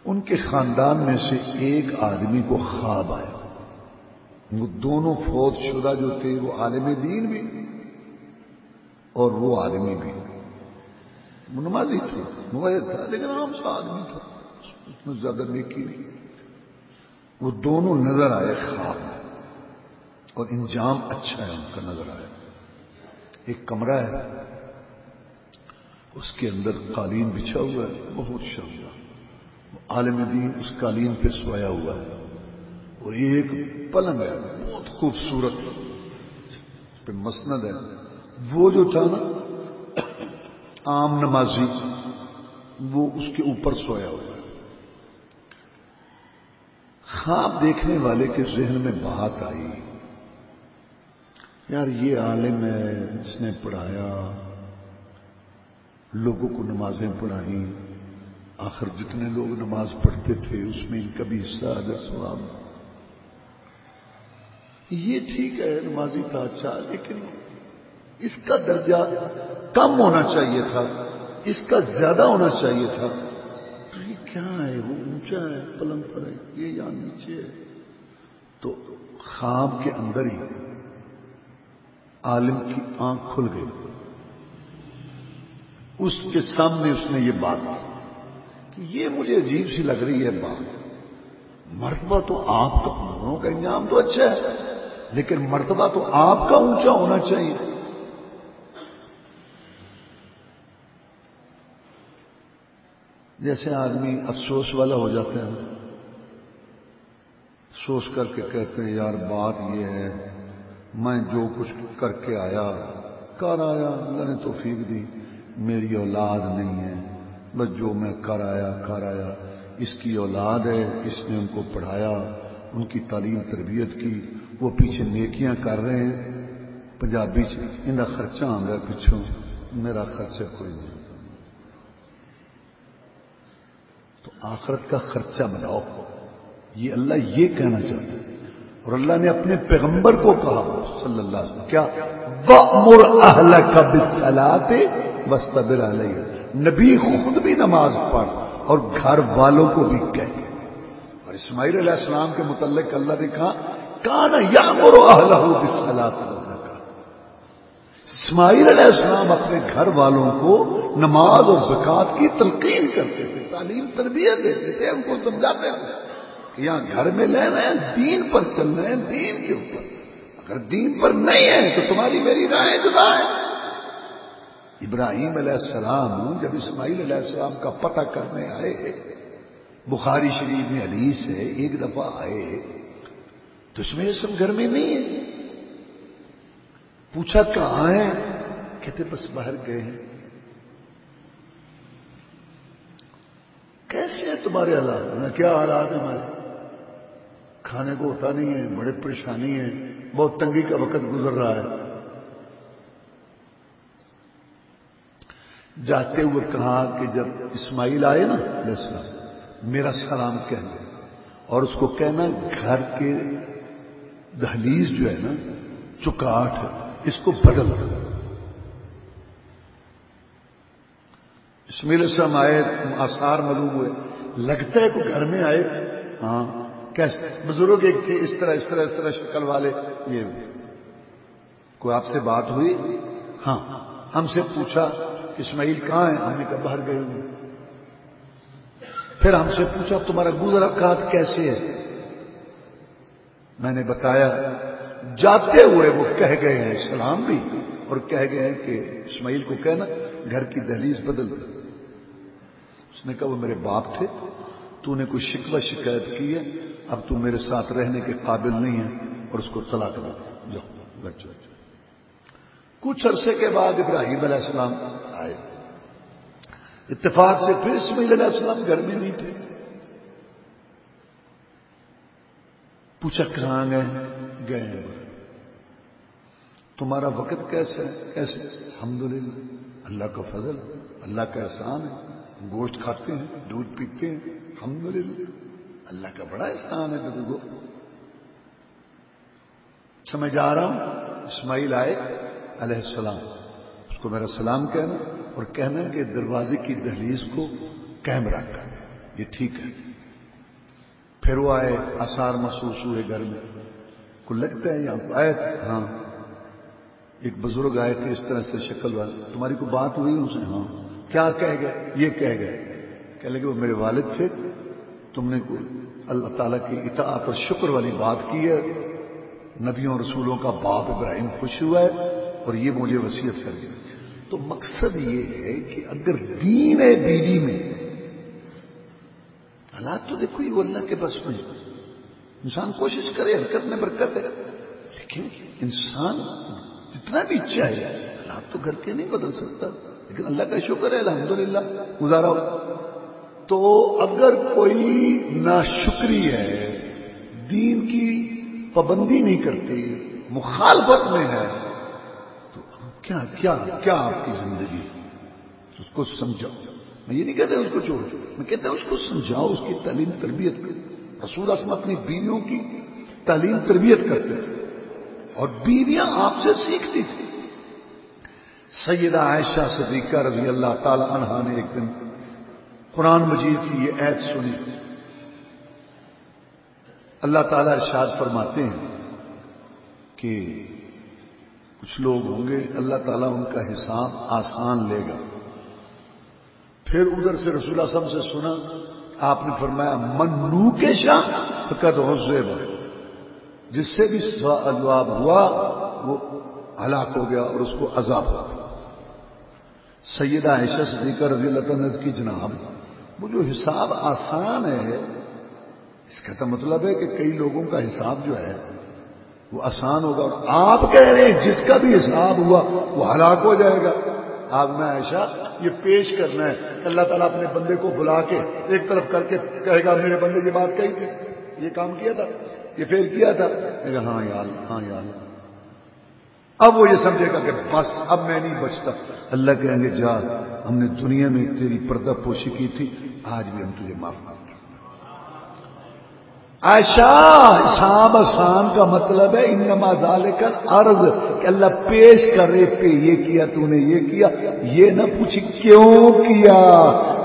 ان کے خاندان میں سے ایک آدمی کو خواب آیا۔ وہ دونوں فوت شدہ جو تھے، وہ عالم دین بھی اور وہ آدمی بھی۔ نمازی تھا موبائل تھا، لیکن عام سا آدمی تھا۔ اس میں زیادہ نیکی نہیں۔ وہ دونوں نظر آئے خواب میں۔ اور انجام اچھا ہے، ان کا نظر آیا ایک کمرہ ہے، اس کے اندر قالین بچھا ہوا ہے، بہت شاندار۔ عالم دین اس قالین پہ سویا ہوا ہے۔ اور ایک پلنگ ہے، بہت خوبصورت۔ پہ مسند ہے۔ وہ جو تھا نا، عام نمازی، وہ اس کے اوپر سویا ہوا ہے۔ خواب دیکھنے والے کے ذہن میں بات آئی۔ یار، یہ عالم ہے جس نے پڑھایا۔ لوگوں کو نمازیں پڑھائیں۔ آخر جتنے لوگ نماز پڑھتے تھے، اس میں ان کا بھی حصہ اگر سواب یہ ٹھیک ہے نمازی تھا اچھا لیکن اس کا درجہ کم ہونا چاہیے تھا، اس کا زیادہ ہونا چاہیے تھا۔ یہ کیا ہے؟ وہ اونچا ہے پلنگ پر ہے، یہ یا نیچے ہے۔ تو خواب کے اندر ہی عالم کی آنکھ کھل گئی۔ اس کے سامنے اس نے یہ بات کی کہ یہ مجھے عجیب سی لگ رہی ہے بات مرتبہ تو آپ کا دونوں کا انجام تو اچھا ہے۔ لیکن مرتبہ تو آپ کا اونچا ہونا چاہیے۔ جیسے آدمی افسوس والا ہو جاتا ہے۔ سوچ کر کے کہتے ہیں، یار بات یہ ہے، میں جو کچھ کر کے آیا، کر آیا، اللہ نے توفیق دی، میری اولاد نہیں ہے۔ بس جو میں کر آیا کر آیا۔ اس کی اولاد ہے، اس نے ان کو پڑھایا۔ ان کی تعلیم تربیت کی، وہ پیچھے نیکیاں کر رہے ہیں۔ پنجابی ان کا خرچہ آ پچھوں، میرا خرچہ کوئی نہیں۔ تو آخرت کا خرچہ بناؤ۔ یہ اللہ یہ کہنا چاہتا ہے۔ اور اللہ نے اپنے پیغمبر کو کہا، صلی اللہ علیہ وسلم، کیا؟ مر اہل کا بسلاتے بس نبی خود بھی نماز پڑھ اور گھر والوں کو بھی کہے اور اسماعیل علیہ السلام کے متعلق اللہ نے کہا کان یا مرو اہل کا اسماعیل علیہ السلام اپنے گھر والوں کو نماز اور زکات کی تلقین کرتے تھے، تعلیم تربیت دیتے تھے، ان کو سمجھاتے تھے کہ یہاں گھر میں لے رہے ہیں، دین پر چل رہے ہیں، دین کے اوپر۔ اگر دین پر نہیں ہے تو تمہاری میری رائے جدا ہے۔ ابراہیم علیہ السلام جب اسماعیل علیہ السلام کا پتہ کرنے آئے بخاری شریف میں حدیث ہے، ایک دفعہ آئے، تو اس میں سب گھر میں نہیں ہے۔ پوچھا کہاں ہے؟ کہتے بس باہر گئے ہیں۔ کیسے ہیں تمہارے حالات؟ کیا حالات ہیں ہمارے؟ کھانے کو ہوتا نہیں ہے، بڑے پریشانی ہے بہت تنگی کا وقت گزر رہا ہے۔ جاتے ہوئے کہا کہ جب اسماعیل آئے نا السلام میرا سلام کہنا اور اس کو کہنا گھر کے دہلیز جو ہے نا چکاٹ ہے، اس کو بدل اسمیل السلام آئے، آثار معلوم ہوئے۔ لگتا ہے کہ گھر میں آئے۔ ہاں کیسے؟ بزرگ ایک تھے، اس طرح اس طرح اس طرح شکل والے۔ یہ کوئی آپ سے بات ہوئی؟ ہاں ہم سے پوچھا، اسماعیل کہاں ہے؟ ہم نے کہا، باہر گئے ہوئے۔ پھر ہم سے پوچھا تمہارا گزرا کات کیسے ہے؟ میں نے بتایا، جاتے ہوئے وہ کہہ گئے ہیں سلام بھی، اور کہہ گئے ہیں کہ اسماعیل کو کہنا گھر کی دہلیز بدل دے۔ اس نے کہا، وہ میرے باپ تھے، تو نے کوئی شکوہ شکایت کی ہے، اب تو میرے ساتھ رہنے کے قابل نہیں ہے اور اس کو طلاق دے جاؤ، گھر کچھ عرصے کے بعد ابراہیم علیہ السلام آئے۔ اتفاق سے پھر اسماعیل علیہ السلام گھر میں نہیں تھے پوچھا، کہاں گئے گئے تمہارا وقت کیسا ہے؟ کیسے؟ الحمدللہ، اللہ کا فضل، اللہ کا احسان ہے۔ گوشت کھاتے ہیں، دودھ پیتے ہیں۔ الحمدللہ، اللہ کا بڑا احسان ہے۔ بزرگوں، سمجھ آ رہا ہوں؟ اسماعیل آئے علیہ السلام۔ اس کو میرا سلام کہنا۔ اور کہنا کہ دروازے کی دہلیز کو قائم رکھ یہ ٹھیک ہے۔ پھر وہ آئے، آثار محسوس ہوئے گھر میں۔ کو لگتا ہے یہاں آئے ہاں۔ ایک بزرگ آئے تھے اس طرح سے شکل والے۔ تمہاری کو بات ہوئی؟ ان سے ہاں۔ کیا کہہ گئے؟ یہ کہہ گئے۔ کہہ لگے، وہ میرے والد تھے۔ تم نے اللہ تعالیٰ کی اطاعت اور شکر والی بات کی ہے۔ نبیوں رسولوں کا باپ ابراہیم خوش ہوا ہے اور یہ مجھے وسیعت کر دیا۔ تو مقصد یہ ہے کہ اگر دین ہے بیوی میں، حالات تو دیکھو یہ اللہ کے بس میں انسان کوشش کرے، حرکت میں برکت ہے۔ لیکن انسان جتنا بھی چاہے، حالات تو گھر کے نہیں بدل سکتا۔ لیکن اللہ کا شکر ہے، الحمدللہ، گزارا ہو۔ تو اگر کوئی ناشکری ہے، دین کی پابندی نہیں کرتی مخالفت میں ہے کیا کیا کیا آپ کی زندگی؟ اس کو سمجھاؤ۔ میں یہ نہیں کہتا اس کو چھوڑو میں کہتا ہوں اس کو سمجھاؤ، اس کی تعلیم تربیت کرو۔ رسول اسم اپنی بیویوں کی تعلیم تربیت کرتے تھے اور بیویاں آپ سے سیکھتی تھی سیدہ عائشہ صدیقہ رضی اللہ تعالی عنہا نے ایک دن قرآن مجید کی یہ عید سنی۔ اللہ تعالی ارشاد فرماتے ہیں کہ کچھ لوگ ہوں گے، اللہ تعالیٰ ان کا حساب آسان لے گا۔ پھر ادھر سے رسول اللہ سے سنا، آپ نے فرمایا منو کے شاہ فقط حسب جس سے بھی جواب ہوا، وہ ہلاک ہو گیا اور اس کو عذاب ہو گیا۔ سیدہ عائشہ صدیقہ رضی اللہ عنہ کی جناب، وہ جو حساب آسان ہے، اس کا تو مطلب ہے کہ کئی لوگوں کا حساب جو ہے وہ آسان ہوگا اور آپ کہہ رہے ہیں جس کا بھی حساب ہوا وہ ہلاک ہو جائے گا۔ آپ میں عائشہ، یہ پیش کرنا ہے اللہ تعالیٰ اپنے بندے کو بلا کے ایک طرف کر کے کہے گا، میرے بندے یہ بات کہی تھی۔ یہ کام کیا تھا؟ یہ فیل کیا تھا؟ ہاں یار ہاں یار اب وہ یہ سمجھے گا کہ بس، اب میں نہیں بچتا۔ اللہ کہیں گے، جا، ہم نے دنیا میں تیری پردہ پوشی کی تھی، آج بھی ہم تجھے معاف کر ایشا شام آسان کا مطلب ہے، انما ذالک عرض کہ اللہ پیش کرے پہ یہ کیا تو نے، یہ کیا، یہ نہ پوچھ کیوں کیا؟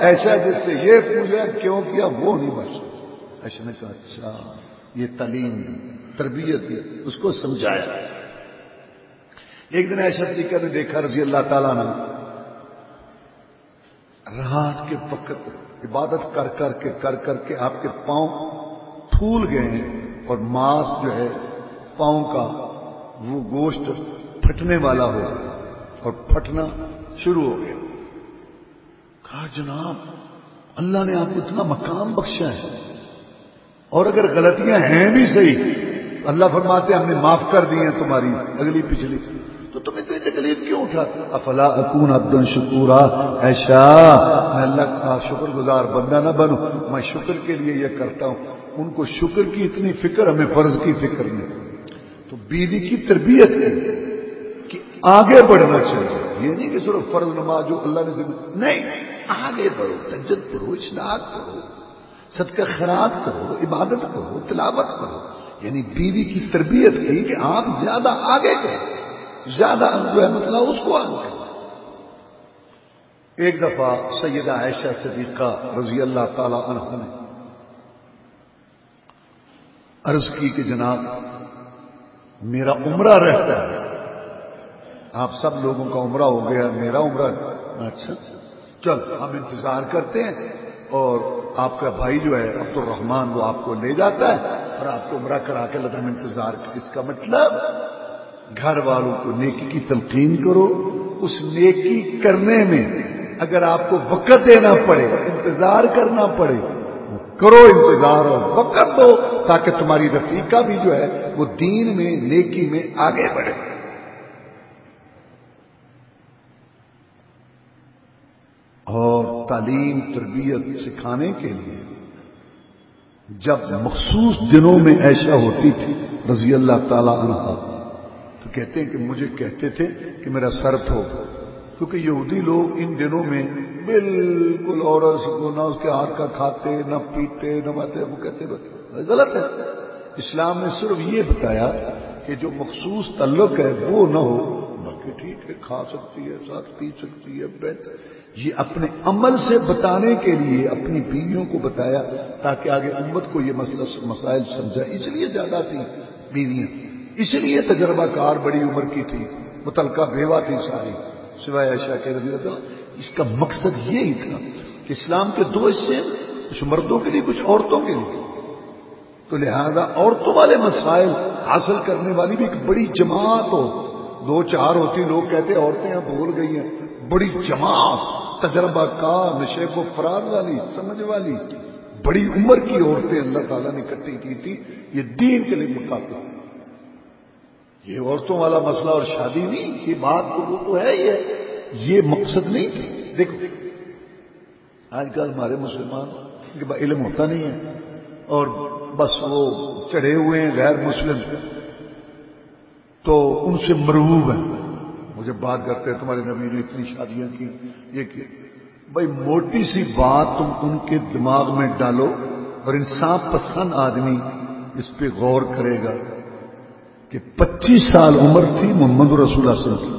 ایسا جس سے یہ پوچھا کیوں کیا؟ وہ نہیں بچ ایسا نے کہا اچھا یہ تعلیم تربیت اس کو سمجھایا۔ ایک دن ایسا صدیقہ نے دیکھا، رضی اللہ تعالیٰ نے رات کے وقت عبادت کر کر کے، کر کر کے آپ کے پاؤں پھول گئے ہیں اور ماس جو ہے پاؤں کا وہ گوشت پھٹنے والا ہو اور پھٹنا شروع ہو گیا۔ کہا، جناب، اللہ نے آپ کو اتنا مقام بخشا ہے۔ اور اگر غلطیاں ہیں بھی صحیح، اللہ فرماتے ہم نے معاف کر دی ہیں تمہاری اگلی پچھلی۔ تو تمہیں اتنی تکلیف کیوں اٹھاتا افلا اکون عبدن شکورا؟ ایشا میں اللہ کا شکر گزار بندہ نہ بنوں، میں شکر کے لیے یہ کرتا ہوں۔ ان کو شکر کی اتنی فکر، ہمیں فرض کی فکر نہیں تو بیوی کی تربیت کی کہ آگے بڑھنا چاہیے۔ یہ نہیں کہ صرف فرض نماز جو اللہ نے نہیں، آگے بڑھو تجد کرو اشناق کرو صدقہ خیرات کرو، عبادت کرو، تلاوت کرو۔ یعنی بیوی کی تربیت کی کہ آپ زیادہ آگے کریں زیادہ جو ہے مسئلہ اس کو آگے کریں۔ ایک دفعہ سیدہ عائشہ صدیقہ رضی اللہ تعالی عنہ نے عرض کی کہ جناب، میرا عمرہ رہتا ہے۔ آپ سب لوگوں کا عمرہ ہو گیا میرا عمرہ اچھا چل، ہم انتظار کرتے ہیں۔ اور آپ کا بھائی جو ہے عبد الرحمان وہ آپ کو لے جاتا ہے اور آپ کو عمرہ کرا کے لگا۔ ہم انتظار، اس کا مطلب گھر والوں کو نیکی کی تلقین کرو۔ اس نیکی کرنے میں اگر آپ کو وقت دینا پڑے، انتظار کرنا پڑے کرو انتظار اور وقت دو تاکہ تمہاری رفیقہ بھی جو ہے وہ دین میں، نیکی میں آگے بڑھے۔ اور تعلیم، تربیت سکھانے کے لیے جب مخصوص دنوں میں ایسا ہوتی تھی رضی اللہ تعالی عنہ، تو کہتے ہیں کہ مجھے کہتے تھے کہ میرا سرد ہو کیونکہ یہودی لوگ ان دنوں میں بالکل عورت کو نہ اس کے ہاتھ کا کھاتے، نہ پیتے، نہ باتے وہ کہتے غلط ہے۔ اسلام نے صرف یہ بتایا کہ جو مخصوص تعلق ہے وہ نہ ہو، باقی ٹھیک ہے، کھا سکتی ہے، ساتھ پی سکتی ہے بیٹھ یہ اپنے عمل سے بتانے کے لیے اپنی بیویوں کو بتایا تاکہ آگے امت کو یہ مسئلہ، مسائل سمجھا اس لیے زیادہ تھی بیویاں۔ اس لیے تجربہ کار بڑی عمر کی تھی، متعلقہ بیوہ تھی ساری، سوائے عائشہ کے رضی اللہ اس کا مقصد یہی تھا کہ اسلام کے دو حصے کچھ مردوں کے لیے، کچھ عورتوں کے لیے۔ تو لہذا عورتوں والے مسائل حاصل کرنے والی بھی ایک بڑی جماعت ہو۔ دو چار ہوتی، لوگ کہتے ہیں عورتیں یہاں بول گئی ہیں۔ بڑی جماعت، تجربہ کار نشیب و فراد والی، سمجھ والی۔ بڑی عمر کی عورتیں اللہ تعالیٰ نے اکٹھی کی تھی۔ یہ دین کے لیے متاثر یہ عورتوں والا مسئلہ اور شادی نہیں، یہ بات تو وہ تو ہے یہ یہ مقصد نہیں تھی۔ دیکھو، آج کل ہمارے مسلمان کے علم ہوتا نہیں ہے اور بس وہ چڑھے ہوئے ہیں غیر مسلم۔ تو ان سے مرغوب ہیں۔ مجھے بات کرتے ہیں، تمہارے نبی نے اتنی شادیاں کی، یہ کی بھائی موٹی سی بات تم ان کے دماغ میں ڈالو اور انصاف پسند آدمی اس پہ غور کرے گا کہ پچیس سال عمر تھی محمد رسول اللہ وسلم کی۔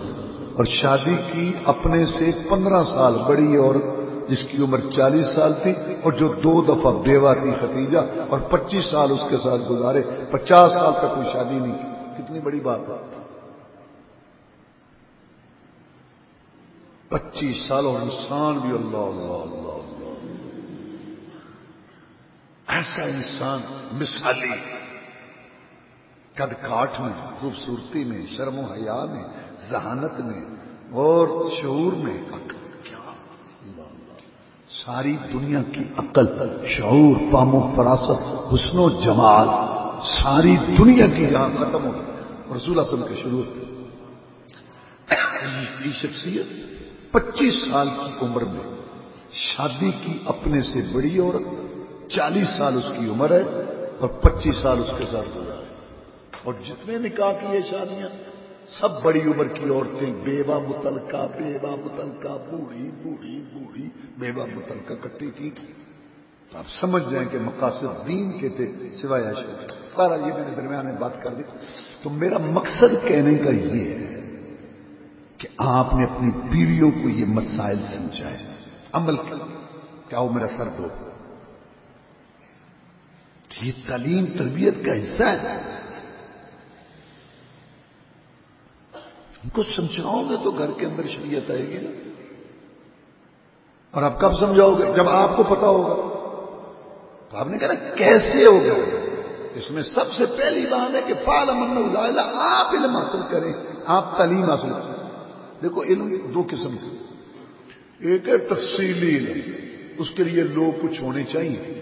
اور شادی کی اپنے سے پندرہ سال بڑی عورت، جس کی عمر چالیس سال تھی اور جو دو دفعہ بیوہ تھی ختیجہ اور پچیس سال اس کے ساتھ گزارے، پچاس سال تک کوئی شادی نہیں کی۔ کتنی بڑی بات ہے۔ پچیس سال اور انسان بھی اللہ اللہ اللہ اللہ۔ ایسا انسان، مثالی قد کاٹ میں، خوبصورتی میں، شرم و حیا میں ذہانت میں اور شعور میں کیا ساری دنیا کی عقل، شعور پام و فراست، حسن و جمال، ساری دنیا کی یہاں ختم ہو رسول اصل کے شروع یہ شخصیت پچیس سال کی عمر میں شادی کی اپنے سے بڑی عورت، چالیس سال اس کی عمر ہے اور پچیس سال اس کے ساتھ گزارے۔ اور جتنے نکاح کیے شادیاں سب بڑی عمر کی عورتیں بیوہ متلقہ بیوہ متلقہ بوڑھی بوڑھی بوڑھی، بیوہ متلقہ کٹی کی تو آپ سمجھ جائیں کہ مقاصد دین کے تھے سوائے سارا یہ میں نے درمیان میں بات کر دی۔ تو میرا مقصد کہنے کا یہ ہے کہ آپ نے اپنی بیویوں کو یہ مسائل سمجھائے۔ عمل کیا۔ وہ میرا سر دو۔ یہ تعلیم تربیت کا حصہ ہے۔ کو سمجھاؤ گے تو گھر کے اندر شریعت آئے گی نا۔ اور آپ کب سمجھاؤ گے؟ جب آپ کو پتا ہوگا۔ تو آپ نے کہا کیسے ہوگا اس میں سب سے پہلی بات ہے کہ پال امن آپ علم حاصل کریں، آپ تعلیم حاصل کریں۔ دیکھو، علم دو قسم کے۔ ایک ہے تفصیلی علم، اس کے لیے لوگ کچھ ہونے چاہیے۔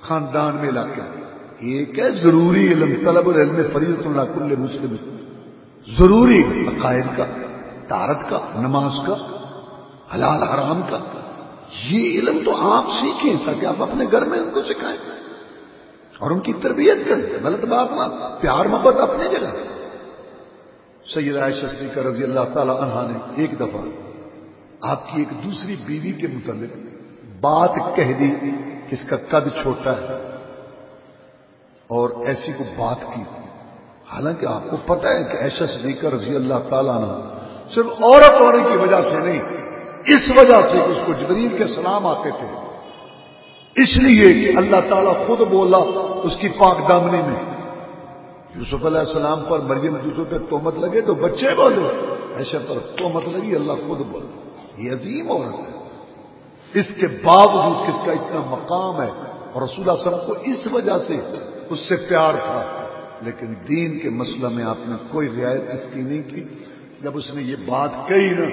خاندان میں علاقے ایک ہے ضروری علم، طلب العلم فریض اللہ کل مسلم۔ ضروری عقائد کا، تارت کا، نماز کا، حلال حرام کا۔ یہ علم تو آپ سیکھیں تاکہ آپ اپنے گھر میں ان کو سکھائیں۔ اور ان کی تربیت کریں۔ غلط بات نہ، پیار محبت اپنی جگہ۔ سید عائشہ صدیقہ رضی اللہ تعالی عنہ نے ایک دفعہ آپ کی ایک دوسری بیوی کے متعلق بات کہہ دی کہ اس کا قد چھوٹا ہے اور ایسی کو بات کی۔ حالانکہ آپ کو پتا ہے کہ ایشا صدیقہ رضی اللہ تعالیٰ عنہ صرف عورت ہونے کی وجہ سے نہیں، اس وجہ سے کہ اس کو جبریل کے سلام آتے تھے۔ اس لیے کہ اللہ تعالیٰ خود بولا اس کی پاک دامنی میں، یوسف علیہ السلام پر مریم یوسف پہ تومت لگے تو بچے بولے۔ ایسے پر تومت لگی، اللہ خود بولا یہ عظیم عورت ہے۔ اس کے باوجود کس کا اتنا مقام ہے؟ اور رسول اللہ وسلم کو اس وجہ سے اس سے پیار تھا۔ لیکن دین کے مسئلہ میں آپ نے کوئی رعایت اس کی نہیں کی۔ جب اس نے یہ بات کہی نا،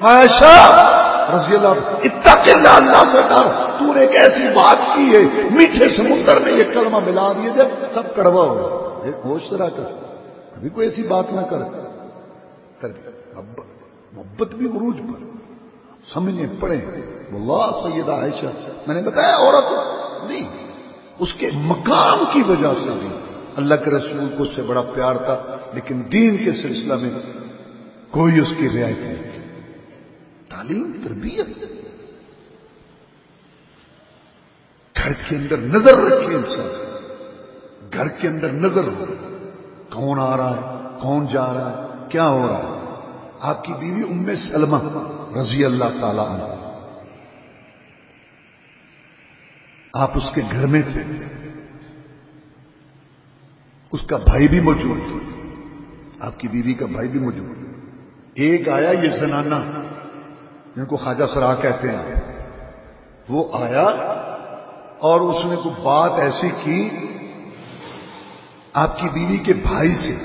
عائشہ رضی اللہ اتق اللہ اللہ سے ڈر تو نے ایک ایسی بات کی ہے، میٹھے سمندر میں یہ کلمہ ملا دیے، جب سب کڑوا ہو ہوش طرح کر، ابھی کوئی ایسی بات نہ کر۔ محبت بھی عروج پر۔ سمجھنے پڑے اللہ سیدہ عائشہ، میں نے بتایا، عورت نہیں، اس کے مقام کی وجہ سے بھی۔ اللہ کے رسول کو اس سے بڑا پیار تھا، لیکن دین کے سلسلہ میں کوئی اس کی رعایت نہیں تعلیم، تربیت۔ گھر کے اندر نظر رکھے انسان۔ گھر کے اندر نظر ہو۔ کون آ رہا ہے؟ کون جا رہا ہے؟ کیا ہو رہا ہے؟ آپ کی بیوی ام سلمہ رضی اللہ تعالی عنہ۔ آپ اس کے گھر میں تھے۔ اس کا بھائی بھی موجود تھا آپ کی بیوی کا بھائی بھی موجود ایک آیا یہ زنانہ جن کو خواجہ سرا کہتے ہیں۔ وہ آیا اور اس نے کوئی بات ایسی کی آپ کی بیوی کے بھائی سے۔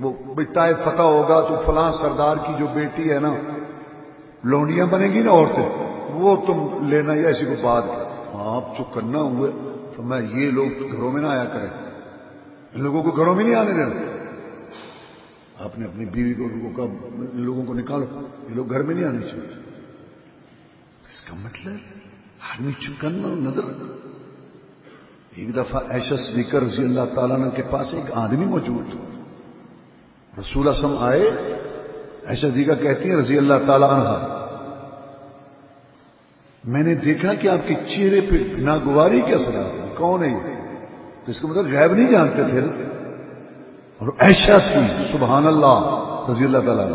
وہ بیٹا فتح ہوگا تو فلاں سردار کی جو بیٹی ہے نا، لونڈیاں بنے گی نا عورتیں۔ وہ تم لینا یا ایسی کو بات۔ ہاں، آپ جو کرنا ہوئے۔ تو میں یہ لوگ گھروں میں نہ آیا کریں۔ ان لوگوں کو گھروں میں نہیں آنے دینا۔ آپ نے اپنی بیوی کو، لوگوں کا، لوگوں کو نکالو۔ یہ لوگ گھر میں نہیں آنے چاہیے اس کا مطلب آدمی چکن نظر ایک دفعہ ایشا اسپیکر رضی اللہ تعالیٰ کے پاس ایک آدمی موجود۔ تھا رسول اسم آئے ایشا جی کا کہتی ہیں رضی اللہ تعالیٰ عنہ۔ میں نے دیکھا کہ آپ کے چہرے پہ ناگواری کیا سر کون ہے اس کا مطلب غائب نہیں جانتے پھر اور ایشا سی، سبحان اللہ، رضی اللہ تعالیٰ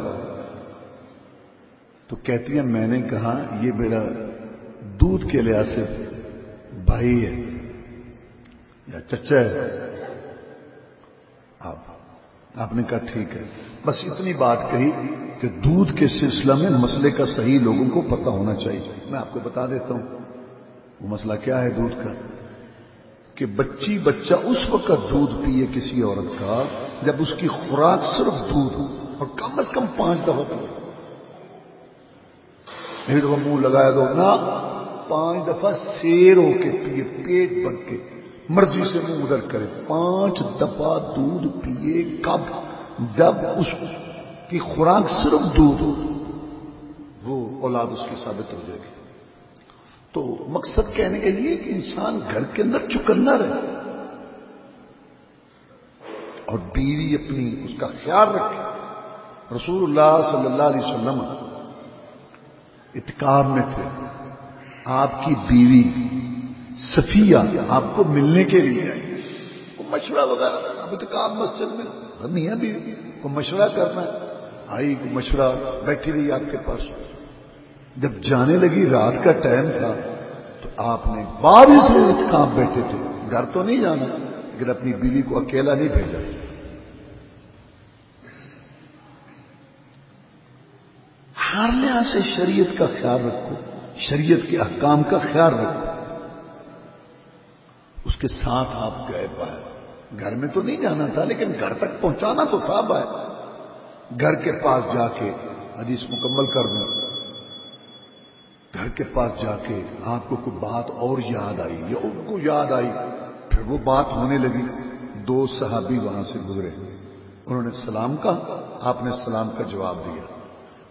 تو کہتی ہیں، میں نے کہا، یہ میرا دودھ کے لحاظ سے بھائی ہے، یا چچا ہے۔ آپ آپ نے کہا، ٹھیک ہے۔ بس اتنی بات کہی کہ دودھ کے سلسلہ میں مسئلے کا صحیح لوگوں کو پتہ ہونا چاہیے۔ میں آپ کو بتا دیتا ہوں، وہ مسئلہ کیا ہے دودھ کا؟ کہ بچی بچہ اس وقت دودھ پیے کسی عورت کا جب اس کی خوراک صرف دودھ ہو اور کم از کم پانچ دفعہ پیے۔ ایک دفعہ منہ لگایا دو نہ پانچ دفعہ سیر ہو کے پیے، پیٹ بن کے۔ مرضی سے منہ ادھر کرے۔ پانچ دفعہ دودھ پیے کب؟ جب اس کی خوراک صرف دودھ ہو، وہ اولاد اس کی ثابت ہو جائے گی۔ تو مقصد کہنے کے لیے کہ انسان گھر کے اندر چکنا رہے اور بیوی اپنی اس کا خیال رکھے۔ رسول اللہ صلی اللہ علیہ وسلم اتکار میں تھے۔ آپ کی بیوی صفیہ آپ کو ملنے کے لیے آئی۔ وہ مشورہ وغیرہ اب اتکاب مسجد میں میاں بیوی۔ کو مشورہ کرنا ہے۔ آئی کو مشورہ بیٹھی رہی آپ کے پاس۔ جب جانے لگی رات کا ٹائم تھا، تو آپ نے بارش سے کام بیٹھے تھے۔ گھر تو نہیں جانا، لیکن اپنی بیوی کو اکیلا نہیں بھیجا۔ ہر لحاظ سے شریعت کا خیال رکھو، شریعت کے احکام کا خیال رکھو۔ اس کے ساتھ آپ گئے باہر گھر میں تو نہیں جانا تھا، لیکن گھر تک پہنچانا تو تھا باہر گھر کے پاس جا کے حدیث مکمل کر دوں۔ گھر کے پاس جا کے آپ کو کوئی بات اور یاد آئی یا ان کو یاد آئی، پھر وہ بات ہونے لگی۔ دو صحابی وہاں سے گزرے۔ انہوں نے سلام کہا، آپ نے سلام کا جواب دیا۔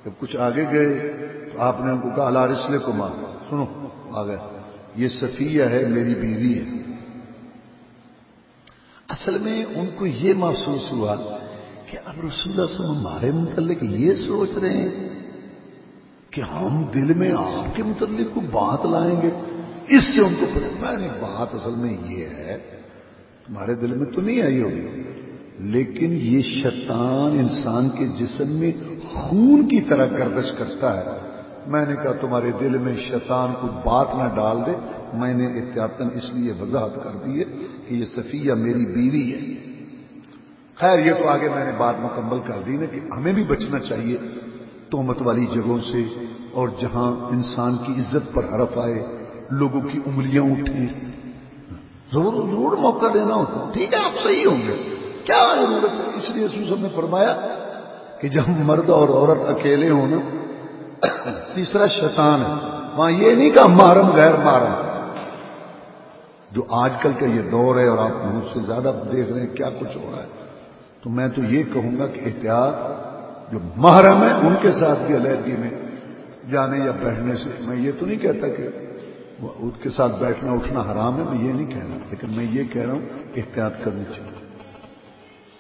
جب کچھ آگے گئے تو آپ نے ان کو کہا، اللہ کو ماں سنو، آ گئے۔ یہ صفیہ ہے، میری بیوی ہے۔ اصل میں ان کو یہ محسوس ہوا کہ اب رسول اللہ صلی اللہ علیہ وسلم ہمارے متعلق یہ سوچ رہے ہیں کہ ہم دل میں آپ کے متعلق کو بات لائیں گے؟ اس سے ان کو پتا نہیں بات اصل میں یہ ہے، تمہارے دل میں تو نہیں آئی ہوگی، لیکن یہ شیطان انسان کے جسم میں خون کی طرح گردش کرتا ہے۔ میں نے کہا، تمہارے دل میں شیطان کو بات نہ ڈال دے، میں نے احتیاطن اس لیے وضاحت کر دی ہے کہ یہ صفیہ میری بیوی ہے۔ خیر، یہ تو آگے میں نے بات مکمل کر دی نا کہ ہمیں بھی بچنا چاہیے۔ تومت والی جگہوں سے اور جہاں انسان کی عزت پر حرف آئے، لوگوں کی انگلیاں اٹھیں۔ ضرور ضرور موقع دینا ہوتا ٹھیک ہے، آپ صحیح ہوں گے۔ کیا ضرورت ہے؟ اس لیے سوسم نے فرمایا کہ جب مرد اور عورت اکیلے ہوں نا، تیسرا شیطان ہے۔ وہاں یہ نہیں کہ محرم، غیر محرم۔ جو آج کل کا یہ دور ہے اور آپ مجھ سے زیادہ دیکھ رہے ہیں، کیا کچھ ہو رہا ہے؟ تو میں تو یہ کہوں گا کہ احتیاط جو محرم ہے، ان کے ساتھ بھی علیحدگی میں جانے یا بیٹھنے سے میں یہ تو نہیں کہتا کہ اس کے ساتھ بیٹھنا اٹھنا حرام ہے، میں یہ نہیں کہہ رہا، لیکن میں یہ کہہ رہا ہوں کہ احتیاط کرنی چاہیے۔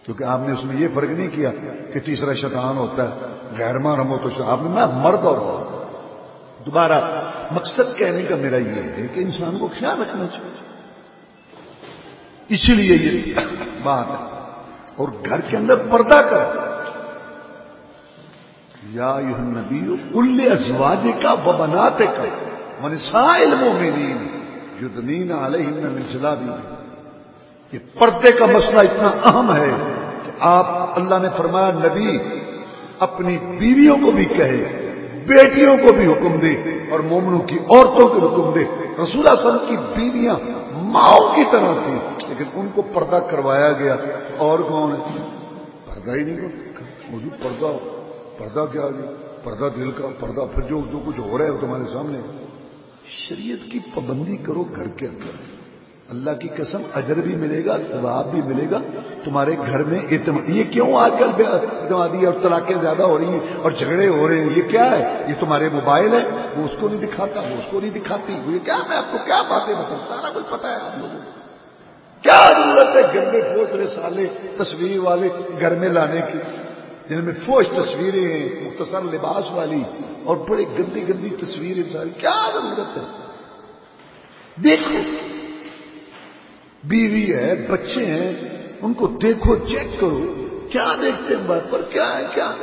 کیونکہ آپ نے اس میں یہ فرق نہیں کیا کہ تیسرا شیطان ہوتا ہے، غیر محرم ہو تو آپ نے میں مرد اور ہو دوبارہ مقصد کہنے کا میرا یہ ہے کہ انسان کو خیال رکھنا چاہیے۔ اسی لیے یہ بات ہے۔ اور گھر کے اندر پردہ کر یا یہ نبی کل ازواج کا و بناتے کا منسا علم یدنین علیہ منزلہ بھی یہ پردے کا مسئلہ اتنا اہم ہے کہ آپ، اللہ نے فرمایا، نبی اپنی بیویوں کو بھی کہے، بیٹیوں کو بھی حکم دے اور مومنوں کی عورتوں کو حکم دے۔ رسول اللہ کی بیویاں ماؤں کی طرح تھی لیکن ان کو پردہ کروایا گیا۔ اور کون ہے؟ پردہ ہی نہیں پردہ پردہ کیا گیا پردہ دل کا، پردہ پھر جو جو کچھ ہو رہا ہے وہ تمہارے سامنے۔ شریعت کی پابندی کرو گھر کے اندر۔ اللہ کی قسم، اجر بھی ملے گا، ثواب بھی ملے گا۔ تمہارے گھر میں اعتماد یہ کیوں آج کل اعتمادی اور طلاقیں زیادہ ہو رہی ہیں اور جھگڑے ہو رہے ہیں؟ یہ کیا ہے؟ یہ تمہارے موبائل ہے وہ اس کو نہیں دکھاتا، وہ اس کو نہیں دکھاتی۔ وہ یہ کیا میں آپ کو کیا باتیں بتاؤں؟ سارا کچھ پتا ہے آپ لوگوں کو۔ کیا ضرورت ہے گندے فوسرے سالے، تصویر والے گھر میں لانے کی؟ جن میں فوج تصویریں ہیں مختصر لباس والی اور بڑی گندی گندی تصویریں ساری کیا ضرورت ہے؟ دیکھو، بیوی ہے، بچے ہیں، ان کو دیکھو، چیک کرو، کیا دیکھتے ہیں بات پر؟ کیا ہے، کیا؟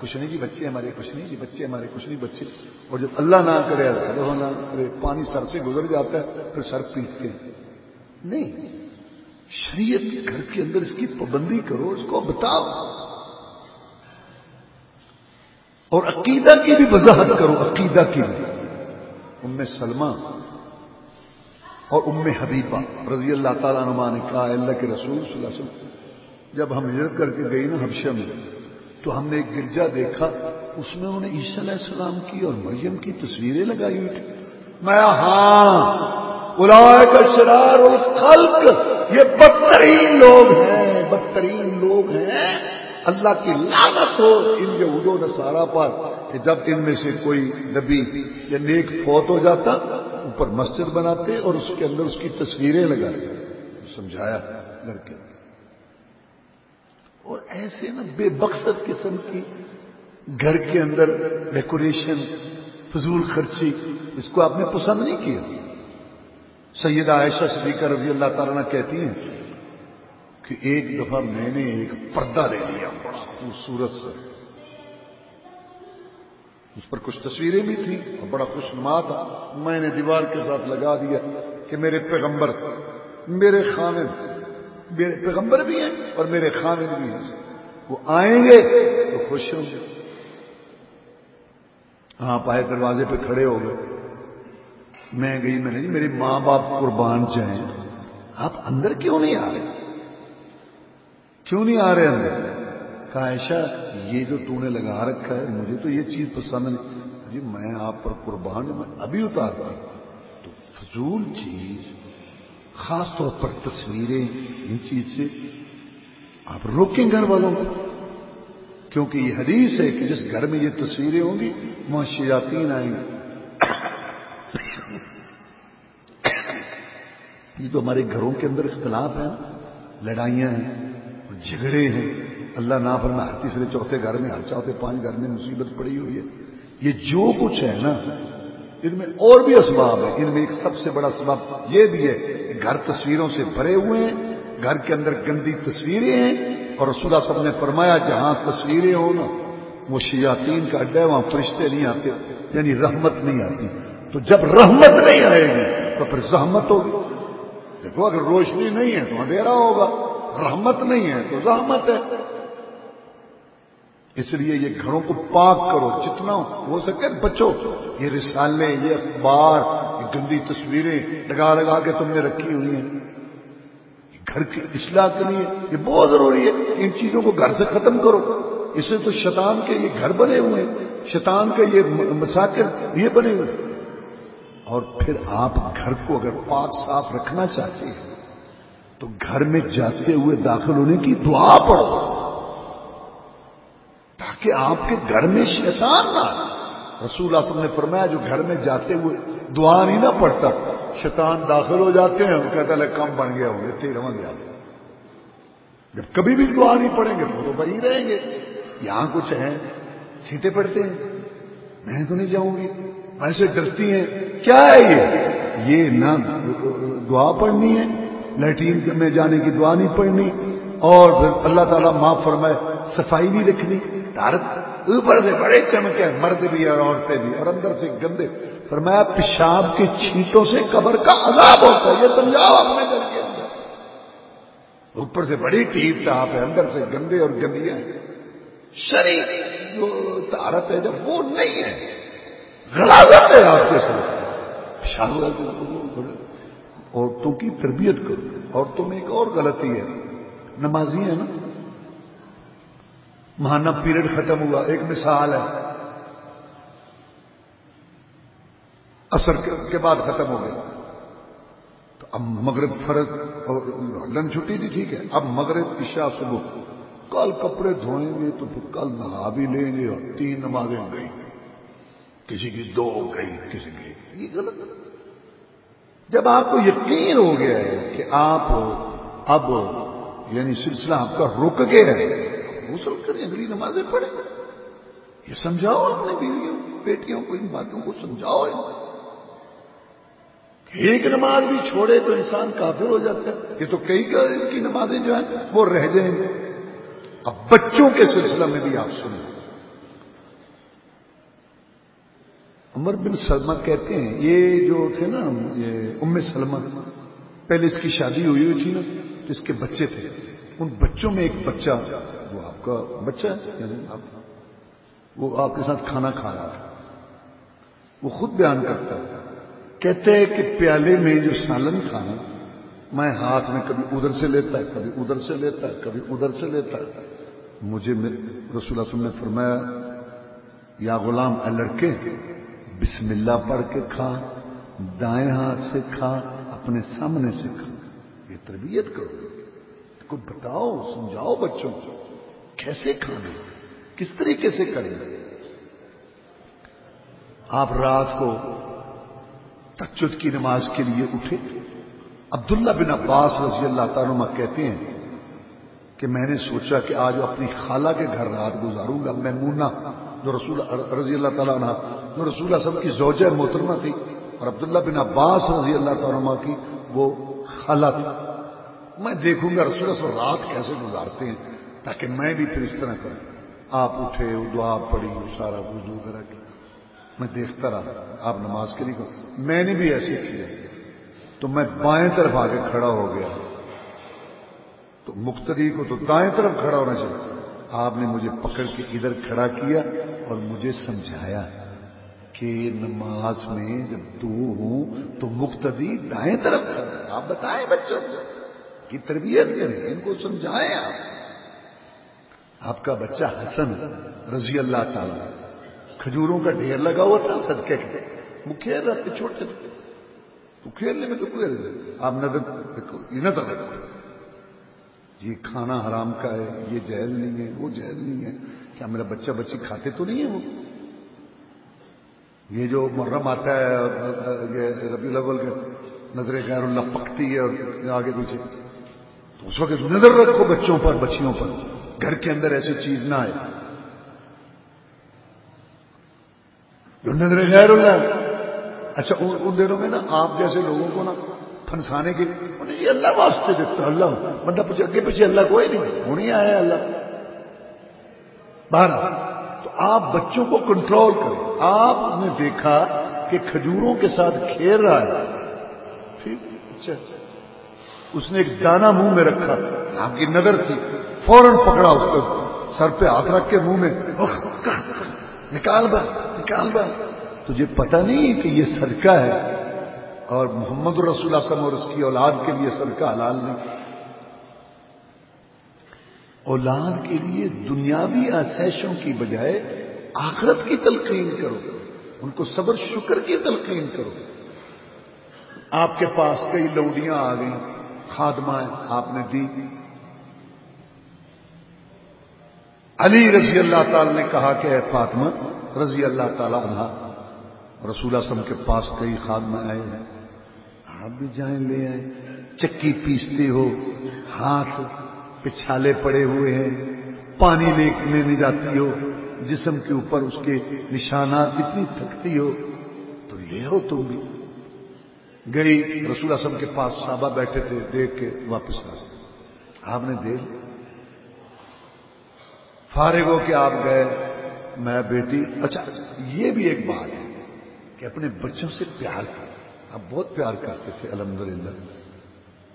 کچھ نہیں جی بچے ہمارے، کچھ نہیں جی بچے ہمارے، کچھ نہیں، بچے۔ اور جب اللہ نہ کرے اللہ نہ کرے، پانی سر سے گزر جاتا ہے، پھر سر پیٹتے ہیں۔ نہیں، شریعت کے گھر کے اندر اس کی پابندی کرو، اس کو بتاؤ۔ اور عقیدہ کی بھی وضاحت کرو، عقیدہ کی بھی۔ ام سلمہ اور ام حبیبہ رضی اللہ تعالیٰ نما نے کہا اللہ کے رسول صلی اللہ علیہ وسلم، جب ہم ہجرت کر کے گئی نا حبشہ میں، تو ہم نے ایک گرجا دیکھا، اس میں انہوں نے عیسی علیہ السلام کی اور مریم کی تصویریں لگائی ہوئی تھی میں ہاں کا شرار خلق یہ بدترین لوگ ہیں، بدترین اللہ کی لعنت ہو ان یہودوں نے سارا پر کہ جب ان میں سے کوئی نبی یا نیک فوت ہو جاتا، اوپر مسجد بناتے اور اس کے اندر اس کی تصویریں لگاتے۔ سمجھایا گھر کے اور ایسے نا بے بخشت قسم کی گھر کے اندر ڈیکوریشن، فضول خرچی، اس کو آپ نے پسند نہیں کیا۔ سیدہ عائشہ صدیقہ رضی اللہ تعالیٰ نے کہتی ہیں کہ ایک دفعہ میں نے ایک پردہ لے لیا، بڑا خوبصورت سے اس پر کچھ تصویریں بھی تھیں اور بڑا خوش نما تھا۔ میں نے دیوار کے ساتھ لگا دیا کہ میرے پیغمبر، میرے خامن میرے پیغمبر بھی ہیں اور میرے خامن بھی ہیں۔ وہ آئیں گے تو خوش ہوں گے۔ ہاں، آپ آئے دروازے پہ کھڑے ہو گئے۔ میں گئی، میں نے جی میرے ماں باپ قربان چاہیں آپ اندر کیوں نہیں آ رہے؟ کیوں نہیں آ رہے اندر کہا ایشا یہ جو تو نے لگا رکھا ہے، مجھے تو یہ چیز پسند نہیں۔ جی میں آپ پر قربان میں ابھی اتارتا ہوں تو فضول چیز، خاص طور پر تصویریں، ان چیز سے آپ روکیں گھر والوں کو۔ کیونکہ یہ حدیث ہے کہ جس گھر میں یہ تصویریں ہوں گی وہاں شیاتین آئیں گے یہ تو ہمارے گھروں کے اندر اختلاف ہے لڑائیاں ہیں جھگڑے ہیں۔ اللہ نہ فرما ہر تیسرے چوتھے گھر میں، ہر چوتھے پانچ گھر میں مصیبت پڑی ہوئی ہے۔ یہ جو کچھ ہے نا، ان میں اور بھی اسباب ہیں۔ ان میں ایک سب سے بڑا اسباب یہ بھی ہے کہ گھر تصویروں سے بھرے ہوئے ہیں۔ گھر کے اندر گندی تصویریں ہیں۔ اور رسول اللہ صاحب نے فرمایا، جہاں تصویریں ہوں نا، وہ شیاتین کا اڈا ہے، وہاں فرشتے نہیں آتے یعنی رحمت نہیں آتی۔ تو جب رحمت نہیں آئے گی، تو پھر زحمت ہوگی۔ دیکھو، اگر روشنی نہیں ہے تو اندھیرا ہوگا۔ رحمت نہیں ہے تو زحمت ہے۔ اس لیے یہ گھروں کو پاک کرو، جتنا ہو سکے بچو۔ یہ رسالے، یہ اخبار، یہ گندی تصویریں لگا لگا کے تم نے رکھی ہوئی ہیں۔ گھر کی اصلاح کے لیے یہ بہت ضروری ہے۔ ان چیزوں کو گھر سے ختم کرو۔ اس سے تو شیطان کے یہ گھر بنے ہوئے ہیں۔ شیطان کے یہ مساکر یہ بنے ہوئے اور پھر آپ گھر کو اگر پاک صاف رکھنا چاہتے ہیں تو گھر میں جاتے ہوئے داخل ہونے کی دعا پڑھو۔ تاکہ آپ کے گھر میں شیطان نہ رسول اللہ صلی اللہ علیہ وسلم نے فرمایا، جو گھر میں جاتے ہوئے دعا نہیں نہ پڑتا شیطان داخل ہو جاتے ہیں۔ وہ کہتا ہے کم بن گیا ہوں گے تیرہ گیا جب کبھی بھی دعا نہیں پڑیں گے تو بھائی رہیں گے۔ یہاں کچھ ہیں چھینٹے پڑتے ہیں۔ میں تو نہیں جاؤں گی۔ ایسے ڈرتی ہیں۔ کیا ہے یہ؟ یہ نہ، دعا پڑھنی ہے۔ لیٹرین میں جانے کی دعا نہیں پڑھنی، اور پھر اللہ تعالیٰ معاف فرمائے، صفائی نہیں رکھنی۔ اوپر سے بڑے چمکے، مرد بھی اور عورتیں بھی، اور اندر سے گندے۔ فرمایا، پیشاب کے چھینٹوں سے قبر کا عذاب ہوتا ہے۔ یہ سمجھاؤ اپنے گھر کے اندر اوپر سے بڑی ٹیپ ٹاپ ہے، اندر سے گندے اور گندیاں شریر جو تارت ہے، جب وہ نہیں ہے غلاظت ہے آپ کے ساتھ۔ پیشاب عورتوں کی تربیت کرو۔ عورتوں میں ایک اور غلطی ہے۔ نمازی ہے نا۔ مہانا پیریڈ ختم ہوا۔ ایک مثال ہے۔ اثر کے بعد ختم ہو گیا۔ تو اب مغرب فرض اور لن چھٹی تھی ٹھیک ہے۔ اب مغرب عشاء صبح۔ کل کپڑے دھوئیں گے تو پھر کل نہا بھی لیں گے اور تین نمازیں گئی کسی کی دو گئی کسی کی یہ غلط جب آپ کو یقین ہو گیا ہے کہ آپ اب یعنی سلسلہ آپ کا رک گیا ہے، غسل کریں، اگلی نمازیں پڑھیں۔ یہ سمجھاؤ اپنے بیویوں، بیٹیوں کو ان باتوں کو، سمجھاؤ ایک نماز بھی چھوڑے تو انسان کافر ہو جاتا ہے۔ یہ تو کئی کی نمازیں جو ہیں وہ رہ جائیں۔ گے اب بچوں کے سلسلہ میں بھی آپ سنیں۔ عمر بن سلمہ کہتے ہیں، یہ جو تھے نا، یہ ام سلمہ، پہلے اس کی شادی ہوئی ہوئی تھی نا، تو اس کے بچے تھے۔ ان بچوں میں ایک بچہ، وہ آپ کا بچہ ہے یعنی آپ، وہ آپ کے ساتھ کھانا کھا رہا تھا وہ خود بیان کرتا ہے کہتے ہیں کہ پیالے میں جو سالن تھا نا، میں ہاتھ میں کبھی ادھر سے لیتا ہے، کبھی ادھر سے لیتا ہے، کبھی ادھر سے لیتا ہے۔ مجھے رسول اللہ وسلم نے فرمایا، یا غلام، اے لڑکے بسم اللہ پڑھ کے کھا، دائیں ہاتھ سے کھا، اپنے سامنے سے کھا۔ یہ تربیت کرو۔ کو بتاؤ، سمجھاؤ بچوں کو۔ کیسے کھانا کس طریقے سے کرنا آپ رات کو تجد کی نماز کے لیے اٹھے عبداللہ بن عباس رضی اللہ تعالیٰ کہتے ہیں کہ میں نے سوچا کہ آج اپنی خالہ کے گھر رات گزاروں گا، میں مونا جو رسول رضی اللہ تعالیٰ عنہ، جو رسول اللہ سب کی زوجہ محترمہ تھی، اور عبداللہ بن عباس رضی اللہ تعالیٰ کی وہ خالہ تھی۔ میں دیکھوں گا رسول اللہ رات کیسے گزارتے ہیں، تاکہ میں بھی پھر اس طرح کروں۔ آپ اٹھے دعا پڑی سارا وضو کرا کے میں دیکھتا رہا، آپ نماز کے لیے میں نے بھی ایسے کیا۔ تو میں بائیں طرف آ کے کھڑا ہو گیا۔ تو مختری کو تو دائیں طرف کھڑا ہونا چاہیے۔ آپ نے مجھے پکڑ کے ادھر کھڑا کیا اور مجھے سمجھایا کہ نماز میں جب دو ہوں تو مقتدی دائیں طرف کر آپ بتائیں بچوں کی تربیت کریں، ان کو سمجھائیں آپ۔ آپ کا بچہ حسن رضی اللہ تعالی، کھجوروں کا ڈھیر لگا ہوا تھا صدقے کے وہ کھیل رہا تھے۔ چھوٹے تو کھیلنے میں تو کوئی آپ نظر یہ نظر رکھو۔ یہ کھانا حرام کا ہے، یہ جہل نہیں ہے، وہ جہل نہیں ہے۔ کیا میرا بچہ بچی کھاتے تو نہیں ہے وہ؟ یہ جو محرم آتا ہے، یہ ربی الاول کے نظر غیر اللہ پکتی ہے اور آگے پیچھے۔ تو اس وقت نظر رکھو بچوں پر، بچیوں پر۔ گھر کے اندر ایسی چیز نہ آئے۔ جو نظر غیر اللہ اچھا ان دنوں میں نا آپ جیسے لوگوں کو نا پھنسانے کے لیے۔ یہ اللہ واسطے دیکھتا اللہ مطلب پیچھے اگے پیچھے اللہ کوئی نہیں وہ نہیں آیا اللہ۔ باہر تو آپ بچوں کو کنٹرول کریں۔ آپ نے دیکھا کہ کھجوروں کے ساتھ کھیل رہا ہے۔ ٹھیک اچھا اس نے ایک دانا منہ میں رکھا، آپ کی نظر تھی، فوراً پکڑا اس کو، سر پہ ہاتھ رکھ کے منہ میں نکال با نکال با تجھے پتہ نہیں کہ یہ صدقہ ہے؟ اور محمد رسول اللہ اور اس کی اولاد کے لیے صدقہ حلال نہیں۔ اولاد کے لیے دنیاوی آسائشوں کی بجائے آخرت کی تلقین کرو۔ ان کو صبر، شکر کی تلقین کرو۔ آپ کے پاس کئی لوڈیاں آ گئیں خادمائیں آپ نے دی۔ علی رضی اللہ تعالی نے کہا کہ اے فاطمہ رضی اللہ تعالی عنہ، رسول سم کے پاس کئی خادمہ آئے ہیں۔ آپ بھی جائیں لے آئے چکی پیستے ہو، ہاتھ پچھالے پڑے ہوئے ہیں۔ پانی لے نہیں جاتی ہو، جسم کے اوپر اس کے نشانات اتنی تھکتی ہو، تو لے ہو تم بھی۔ گئی رسول اسم کے پاس، صحابہ بیٹھے تھے، دیکھ کے واپس آ آپ نے دیکھ فارغ ہو کے آپ گئے۔ میں بیٹی اچھا یہ بھی ایک بات ہے کہ اپنے بچوں سے پیار کر آپ بہت پیار کرتے تھے، الحمدللہ۔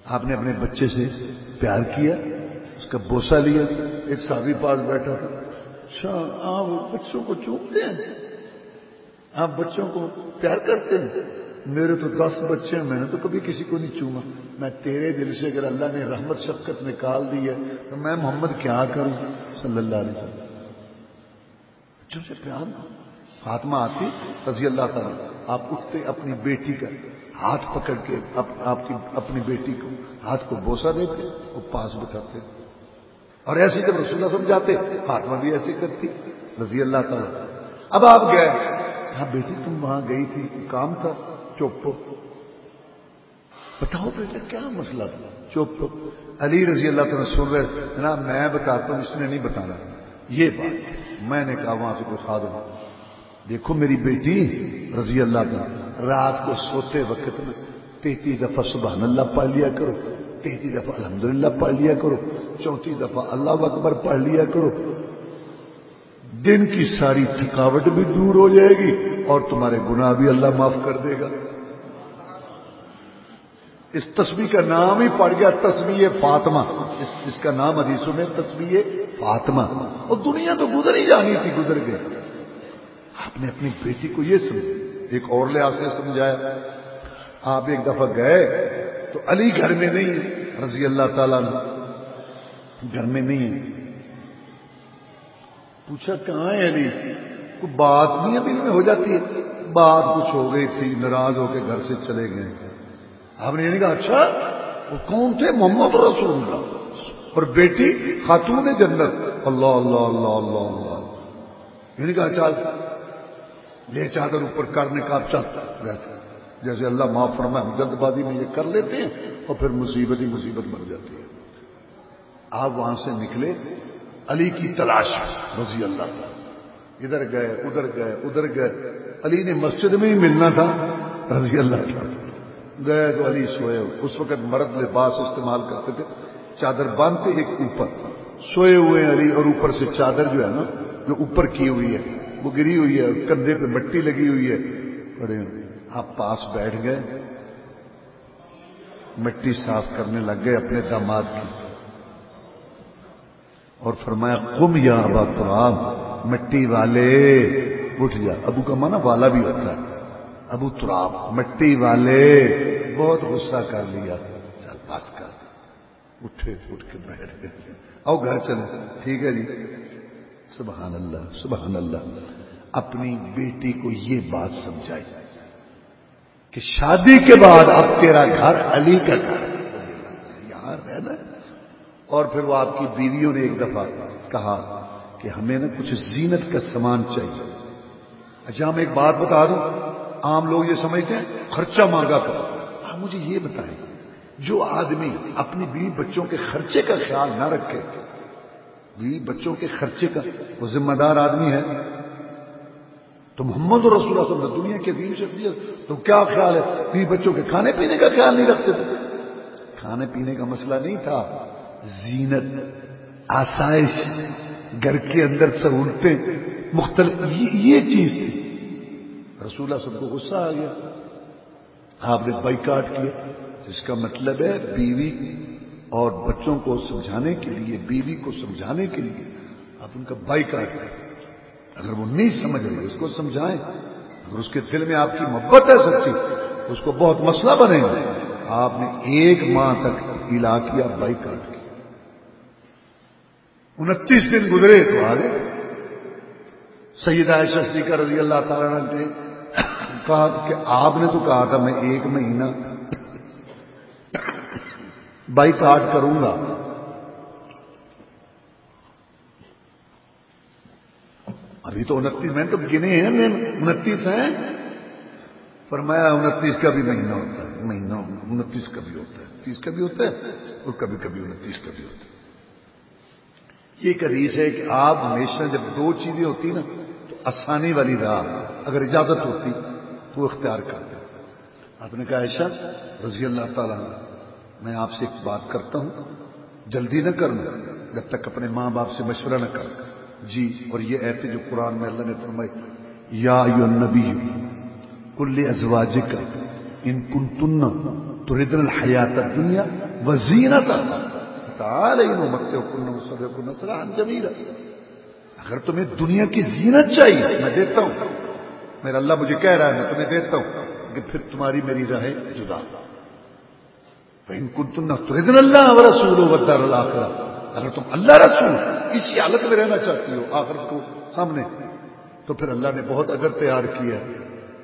آپ نے اپنے بچے سے پیار کیا، اس کا بوسا لیا، ایک سابی پاس بیٹھا۔ اچھا آپ بچوں کو چومتے ہیں؟ آپ بچوں کو پیار کرتے ہیں؟ میرے تو دس بچے ہیں، میں نے تو کبھی کسی کو نہیں چوما۔ میں تیرے دل سے اگر اللہ نے رحمت، شفقت نکال دی ہے، تو میں محمد کیا کروں؟ صلی اللہ علیہ وسلم۔ بچوں سے پیار فاطمہ آتی رضی اللہ تعالیٰ آپ اٹھتے اپنی بیٹی کا ہاتھ پکڑ کے آپ کی اپنی بیٹی کو ہاتھ کو بوسا دیتے، وہ پاس بتاتے اور ایسے جب رسول اللہ سمجھاتے فاطمہ بھی ایسے کرتی، رضی اللہ تعالیٰ اب آپ گئے ہاں بیٹی، تم وہاں گئی تھی، کام تھا، چپ بتاؤ بیٹا، کیا مسئلہ تھا؟ چپ علی رضی اللہ تعالیٰ سن رہے، جناب، میں بتاتا ہوں، اس نے نہیں بتانا۔ یہ بات میں نے کہا، وہاں سے کوئی خادم۔ دیکھو میری بیٹی رضی اللہ تعالیٰ رات کو سوتے وقت میں تینتیس دفعہ سبحان اللہ پڑھ لیا کرو تینتیس دفعہ الحمدللہ پڑھ لیا کرو چوتھی دفعہ اللہ اکبر پڑھ لیا کرو۔ دن کی ساری تھکاوٹ بھی دور ہو جائے گی اور تمہارے گناہ بھی اللہ معاف کر دے گا۔ اس تصویر کا نام ہی پڑ گیا تصویر فاطمہ۔ اس, اس کا نام حدیثوں میں تصویر فاطمہ۔ اور دنیا تو گزر ہی جانی تھی گزر گئی۔ آپ نے اپنی بیٹی کو یہ سمجھا ایک اور لحاظ سے سمجھایا، آپ ایک دفعہ گئے تو علی گھر میں نہیں رضی اللہ تعالی نے گھر میں نہیں ہے۔ پوچھا، کہاں ہے علی؟ کوئی بات نہیں ابھی میں ہو جاتی ہے۔ بات کچھ ہو گئی تھی، ناراض ہو کے گھر سے چلے گئے۔ آپ نے یعنی کہا اچھا وہ کون تھے؟ محمد رسول اللہ۔ اور بیٹی خاتون جنت۔ اللہ اللہ اللہ اللہ اللہ۔ یعنی کہا چل لے چادر اوپر کرنے کا چل جیسے اللہ معاف فرما ہم جلد بازی میں یہ کر لیتے ہیں اور پھر مصیبت ہی مصیبت بن جاتی ہے۔ آپ وہاں سے نکلے، علی کی تلاش رضی اللہ ادھر گئے ادھر گئے ادھر گئے۔ علی نے مسجد میں ہی ملنا تھا، رضی اللہ گئے تو علی سوئے۔ اس وقت مرد لباس استعمال کرتے تھے، چادر باندھتے ایک اوپر۔ سوئے ہوئے علی اور اوپر سے چادر جو ہے نا، جو اوپر کی ہوئی ہے وہ گری ہوئی ہے، کندھے پہ مٹی لگی ہوئی ہے۔ بڑے آپ پاس بیٹھ گئے۔ مٹی صاف کرنے لگ گئے اپنے داماد کی۔ اور فرمایا کم یا ابا تراب، مٹی والے، اٹھ جا۔ ابو کا مانا والا بھی ہوتا ہے۔ ابو تراب، مٹی والے، بہت غصہ کر لیا۔ چل پاس کر۔ اٹھے، اٹھ کے بیٹھ گئے۔ آؤ گھر چلے ٹھیک ہے جی۔ سبحان اللہ سبحان اللہ اپنی بیٹی کو یہ بات سمجھائی کہ شادی کے بعد اب تیرا گھر علی کا گھر یہاں رہنا اور پھر وہ آپ کی بیویوں نے ایک دفعہ کہا کہ ہمیں نا کچھ زینت کا سامان چاہیے۔ اچھا میں ایک بات بتا دوں۔ عام لوگ یہ سمجھتے ہیں، خرچہ مانگا کرو۔ آپ مجھے یہ بتائیں، جو آدمی اپنی بیوی بچوں کے خرچے کا خیال نہ رکھے بیوی بچوں کے خرچے کا وہ ذمہ دار آدمی ہے۔ تو محمد رسول اللہ وسلم دنیا کے دین شخصیت، تو کیا خیال ہے؟ بیوی بچوں کے کھانے پینے کا خیال نہیں رکھتے تھے۔ کھانے پینے کا مسئلہ نہیں تھا۔ زینت، آسائش، گھر کے اندر سہولتیں، مختلف، یہ چیز تھی۔ رسول اللہ سب کو غصہ آ گیا۔ آپ نے بائی کاٹ کیا، جس کا مطلب ہے بیوی اور بچوں کو سمجھانے کے لیے، بیوی کو سمجھانے کے لیے آپ ان کا بائی کاٹ کریں۔ اگر وہ نہیں سمجھ رہے، اس کو سمجھائیں۔ اگر اس کے دل میں آپ کی محبت ہے سچی، اس کو بہت مسئلہ بنے گا۔ آپ نے ایک ماہ تک علا کیا بائی کاٹ کی۔ انتیس دن گزرے تو آگے۔ سید عائشہ صدیقہ رضی اللہ تعالیٰ نے کہا کہ آپ نے تو کہا تھا، میں ایک مہینہ بائی کاٹ کروں گا۔ ابھی تو انتیس میں تو گنے ہیں انتیس ہیں۔ فرمایا انتیس کا بھی مہینہ ہوتا ہے، مہینہ انتیس کا بھی ہوتا ہے، تیس کا بھی ہوتا ہے اور کبھی کبھی انتیس کا بھی ہوتا ہے۔ یہ ایک حدیث ہے کہ آپ ہمیشہ جب دو چیزیں ہوتی نا، تو آسانی والی راہ، اگر اجازت ہوتی تو وہ اختیار کرتے۔ آپ نے کہا ایشا رضی اللہ تعالیٰ میں آپ سے ایک بات کرتا ہوں۔ جلدی نہ کرنا، جب تک اپنے ماں باپ سے مشورہ نہ کر جی اور یہ ایتے جو قرآن میں اللہ نے فرمائی، یا نبی کل ازواج کا ان کن تن تو الحیات دنیا وزینت اگر تمہیں دنیا کی زینت چاہیے، میں دیتا ہوں۔ میرا اللہ مجھے کہہ رہا ہے، میں تمہیں دیتا ہوں کہ پھر تمہاری میری راہ جدا۔ ان کن تم نہ اللہ رسول و بدار اللہ اگر تم اللہ رسول اسی حالت میں رہنا چاہتی ہو آخر کو سامنے، تو پھر اللہ نے بہت اگر تیار کیا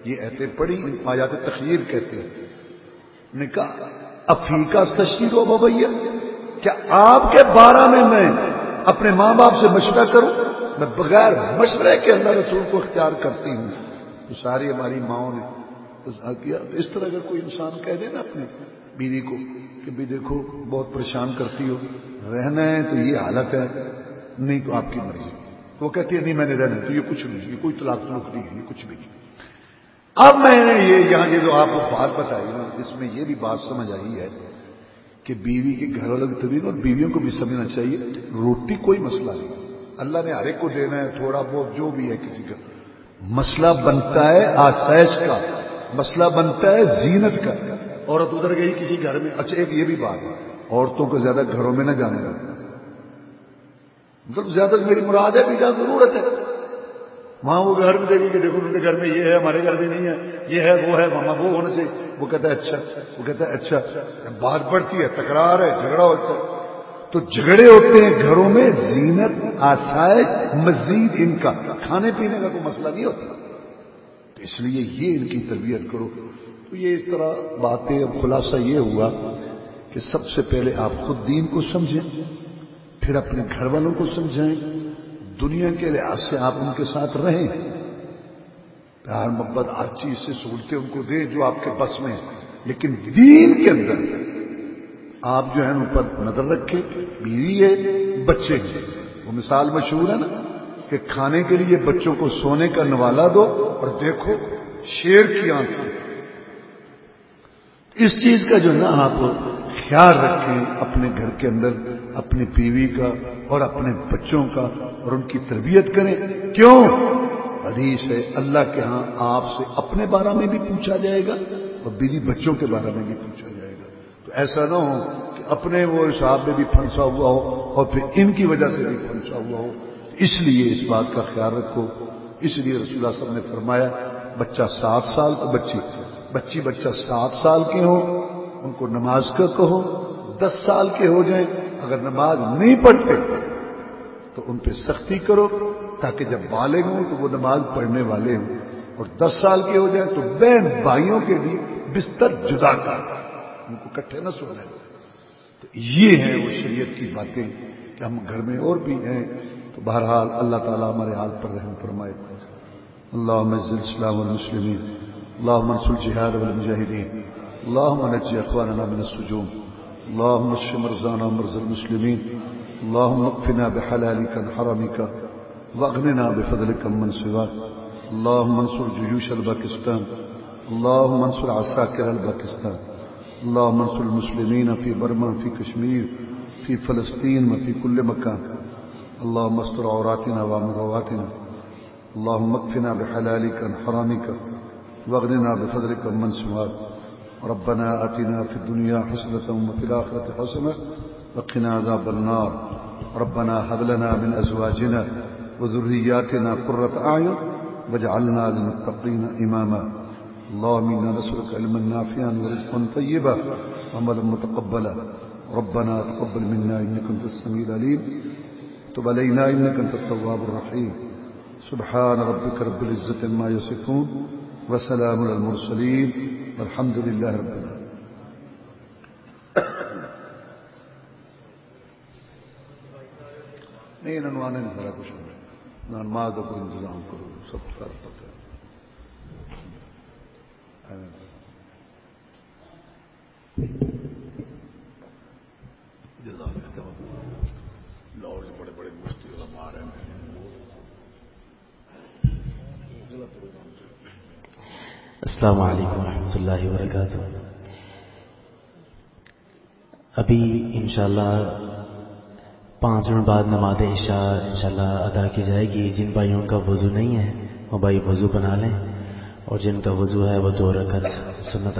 یہ ایسے پڑی ان آیات تخیر کہتے ہیں۔ نے کہا افیقہ تشہیر ہو بھیا، کیا آپ کے بارہ میں میں اپنے ماں باپ سے مشورہ کروں؟ میں بغیر مشورے کے اللہ رسول کو اختیار کرتی ہوں۔ تو ساری ہماری ماؤں نے کیا اس طرح اگر کوئی انسان کہہ دے نا اپنی بیوی کو کہ بھی دیکھو، بہت پریشان کرتی ہو، رہنا ہے تو یہ حالت ہے، نہیں تو آپ کی مرضی۔ تو وہ کہتی ہے، نہیں میں نے رہنا تو یہ کچھ نہیں، یہ کوئی طلاق تلوک نہیں ہے، یہ کچھ بھی نہیں۔ اب میں نے یہ یہاں یہ جو آپ کو بات بتائی نا، اس میں یہ بھی بات سمجھ آئی ہے کہ بیوی کے گھر والوں کی طبیعت، اور بیویوں کو بھی سمجھنا چاہیے، روٹی کوئی مسئلہ نہیں۔ اللہ نے ہر ایک کو دینا ہے، تھوڑا بہت جو بھی ہے کسی کا۔ مسئلہ بنتا ہے آسائش کا، مسئلہ بنتا ہے زینت کا۔ عورت ادھر گئی کسی گھر میں۔ اچھا ایک یہ بھی بات ہے، عورتوں کو زیادہ گھروں میں نہ جانے لگا مطلب زیادہ میری مراد ہے بھی جہاں ضرورت ہے۔ وہاں وہ گھر میں دیکھیں کہ دیکھو، ان کے گھر میں یہ ہے، ہمارے گھر میں نہیں ہے، یہ ہے، وہ ہے، ماما وہ ہونا چاہیے۔ وہ کہتا ہے اچھا وہ کہتا ہے اچھا بات بڑھتی ہے، تکرار ہے، جھگڑا ہوتا ہے۔ تو جھگڑے ہوتے ہیں گھروں میں، زینت، آسائش، مزید ان کا۔ کھانے پینے کا کوئی مسئلہ نہیں ہوتا۔ تو اس لیے یہ ان کی تربیت کرو۔ تو یہ اس طرح باتیں اب خلاصہ یہ ہوا کہ سب سے پہلے آپ خود دین کو سمجھیں، پھر اپنے گھر والوں کو سمجھائیں، دنیا کے لحاظ سے آپ ان کے ساتھ رہیں۔ پیار محبت ہر چیز سے سہولتیں ان کو دیں جو آپ کے بس میں لیکن دین کے اندر آپ جو ہے ان پر نظر رکھیں، بیوی ہے، بچے ہیں۔ وہ مثال مشہور ہے نا کہ کھانے کے لیے بچوں کو سونے کا نوالا دو اور دیکھو شیر کی آنکھ سے۔ اس چیز کا جو ہے نا آپ خیال رکھیں اپنے گھر کے اندر، اپنی بیوی کا اور اپنے بچوں کا اور ان کی تربیت کریں۔ کیوں؟ حدیث ہے، اللہ کے ہاں آپ سے اپنے بارے میں بھی پوچھا جائے گا اور بیوی بچوں کے بارے میں بھی پوچھا جائے گا۔ تو ایسا نہ ہو کہ اپنے وہ حساب میں بھی پھنسا ہوا ہو اور پھر ان کی وجہ سے بھی پھنسا ہوا ہو۔ اس لیے اس بات کا خیال رکھو۔ اس لیے رسول اللہ صلی نے فرمایا، بچہ سات سال بچی بچی بچہ سات سال کے ہوں، ان کو نماز کا کہو، دس سال کے ہو جائیں، اگر نماز نہیں پڑھتے تو ان پہ سختی کرو، تاکہ جب بالغ ہوں تو وہ نماز پڑھنے والے ہوں۔ اور دس سال کے ہو جائیں تو بہن بھائیوں کے بھی بستر جدا کر۔ ان کو کٹھے نہ سونے تو یہ ہیں وہ شریعت کی باتیں کہ ہم گھر میں اور بھی ہیں۔ تو بہرحال اللہ تعالیٰ ہمارے حال پر رحم فرمائے۔ اللہ الاسلام والمسلمین اللہ منصور جہاد والمجاہدین اللهم نجي أخواننا من السجون. اللهم اشف مرزانا مرز المسلمين. اللهم اقفنا بحلالك عن حرمك واغننا بفضلك من سواك. اللهم انصر جيوش الباكستان. اللهم انصر عساكر الباكستان. اللهم انصر المسلمين في برما، في كشمير، في فلسطين وفي كل مكان. اللهم استر عوراتنا وامن رواتنا اللهم اكفنا بحلالك عن حرامك واغننا بفضلك من سواك. ربنا أتنا في الدنيا حسنة وفي الآخرة حسنة وقنا عذاب النار. ربنا هب لنا من أزواجنا وذرياتنا قرة أعين واجعلنا للمتقين إماما. اللهم إنا نسألك علما نافعا ورزقا طيبا وعملا متقبلا. ربنا تقبل منا إنك أنت السميع العليم. تب علينا إنك أنت التواب الرحيم. سبحان ربك رب العزة ما يصفون. وسلام على المرسلين، والحمد لله رب العالمين. نہیں، انہوں آنے نہیں میرا کچھ نہیں نماز کا کوئی انتظام کرو سب سارا پتہ ہے لاہور بڑے بڑے مفتی علماء رہے ہیں السلام علیکم ورحمۃ اللہ وبرکاتہ۔ ابھی انشاءاللہ پانچ منٹ بعد نماز عشاء انشاءاللہ ادا کی جائے گی۔ جن بھائیوں کا وضو نہیں ہے، وہ بھائی وضو بنا لیں اور جن کا وضو ہے وہ دو رکعت سنت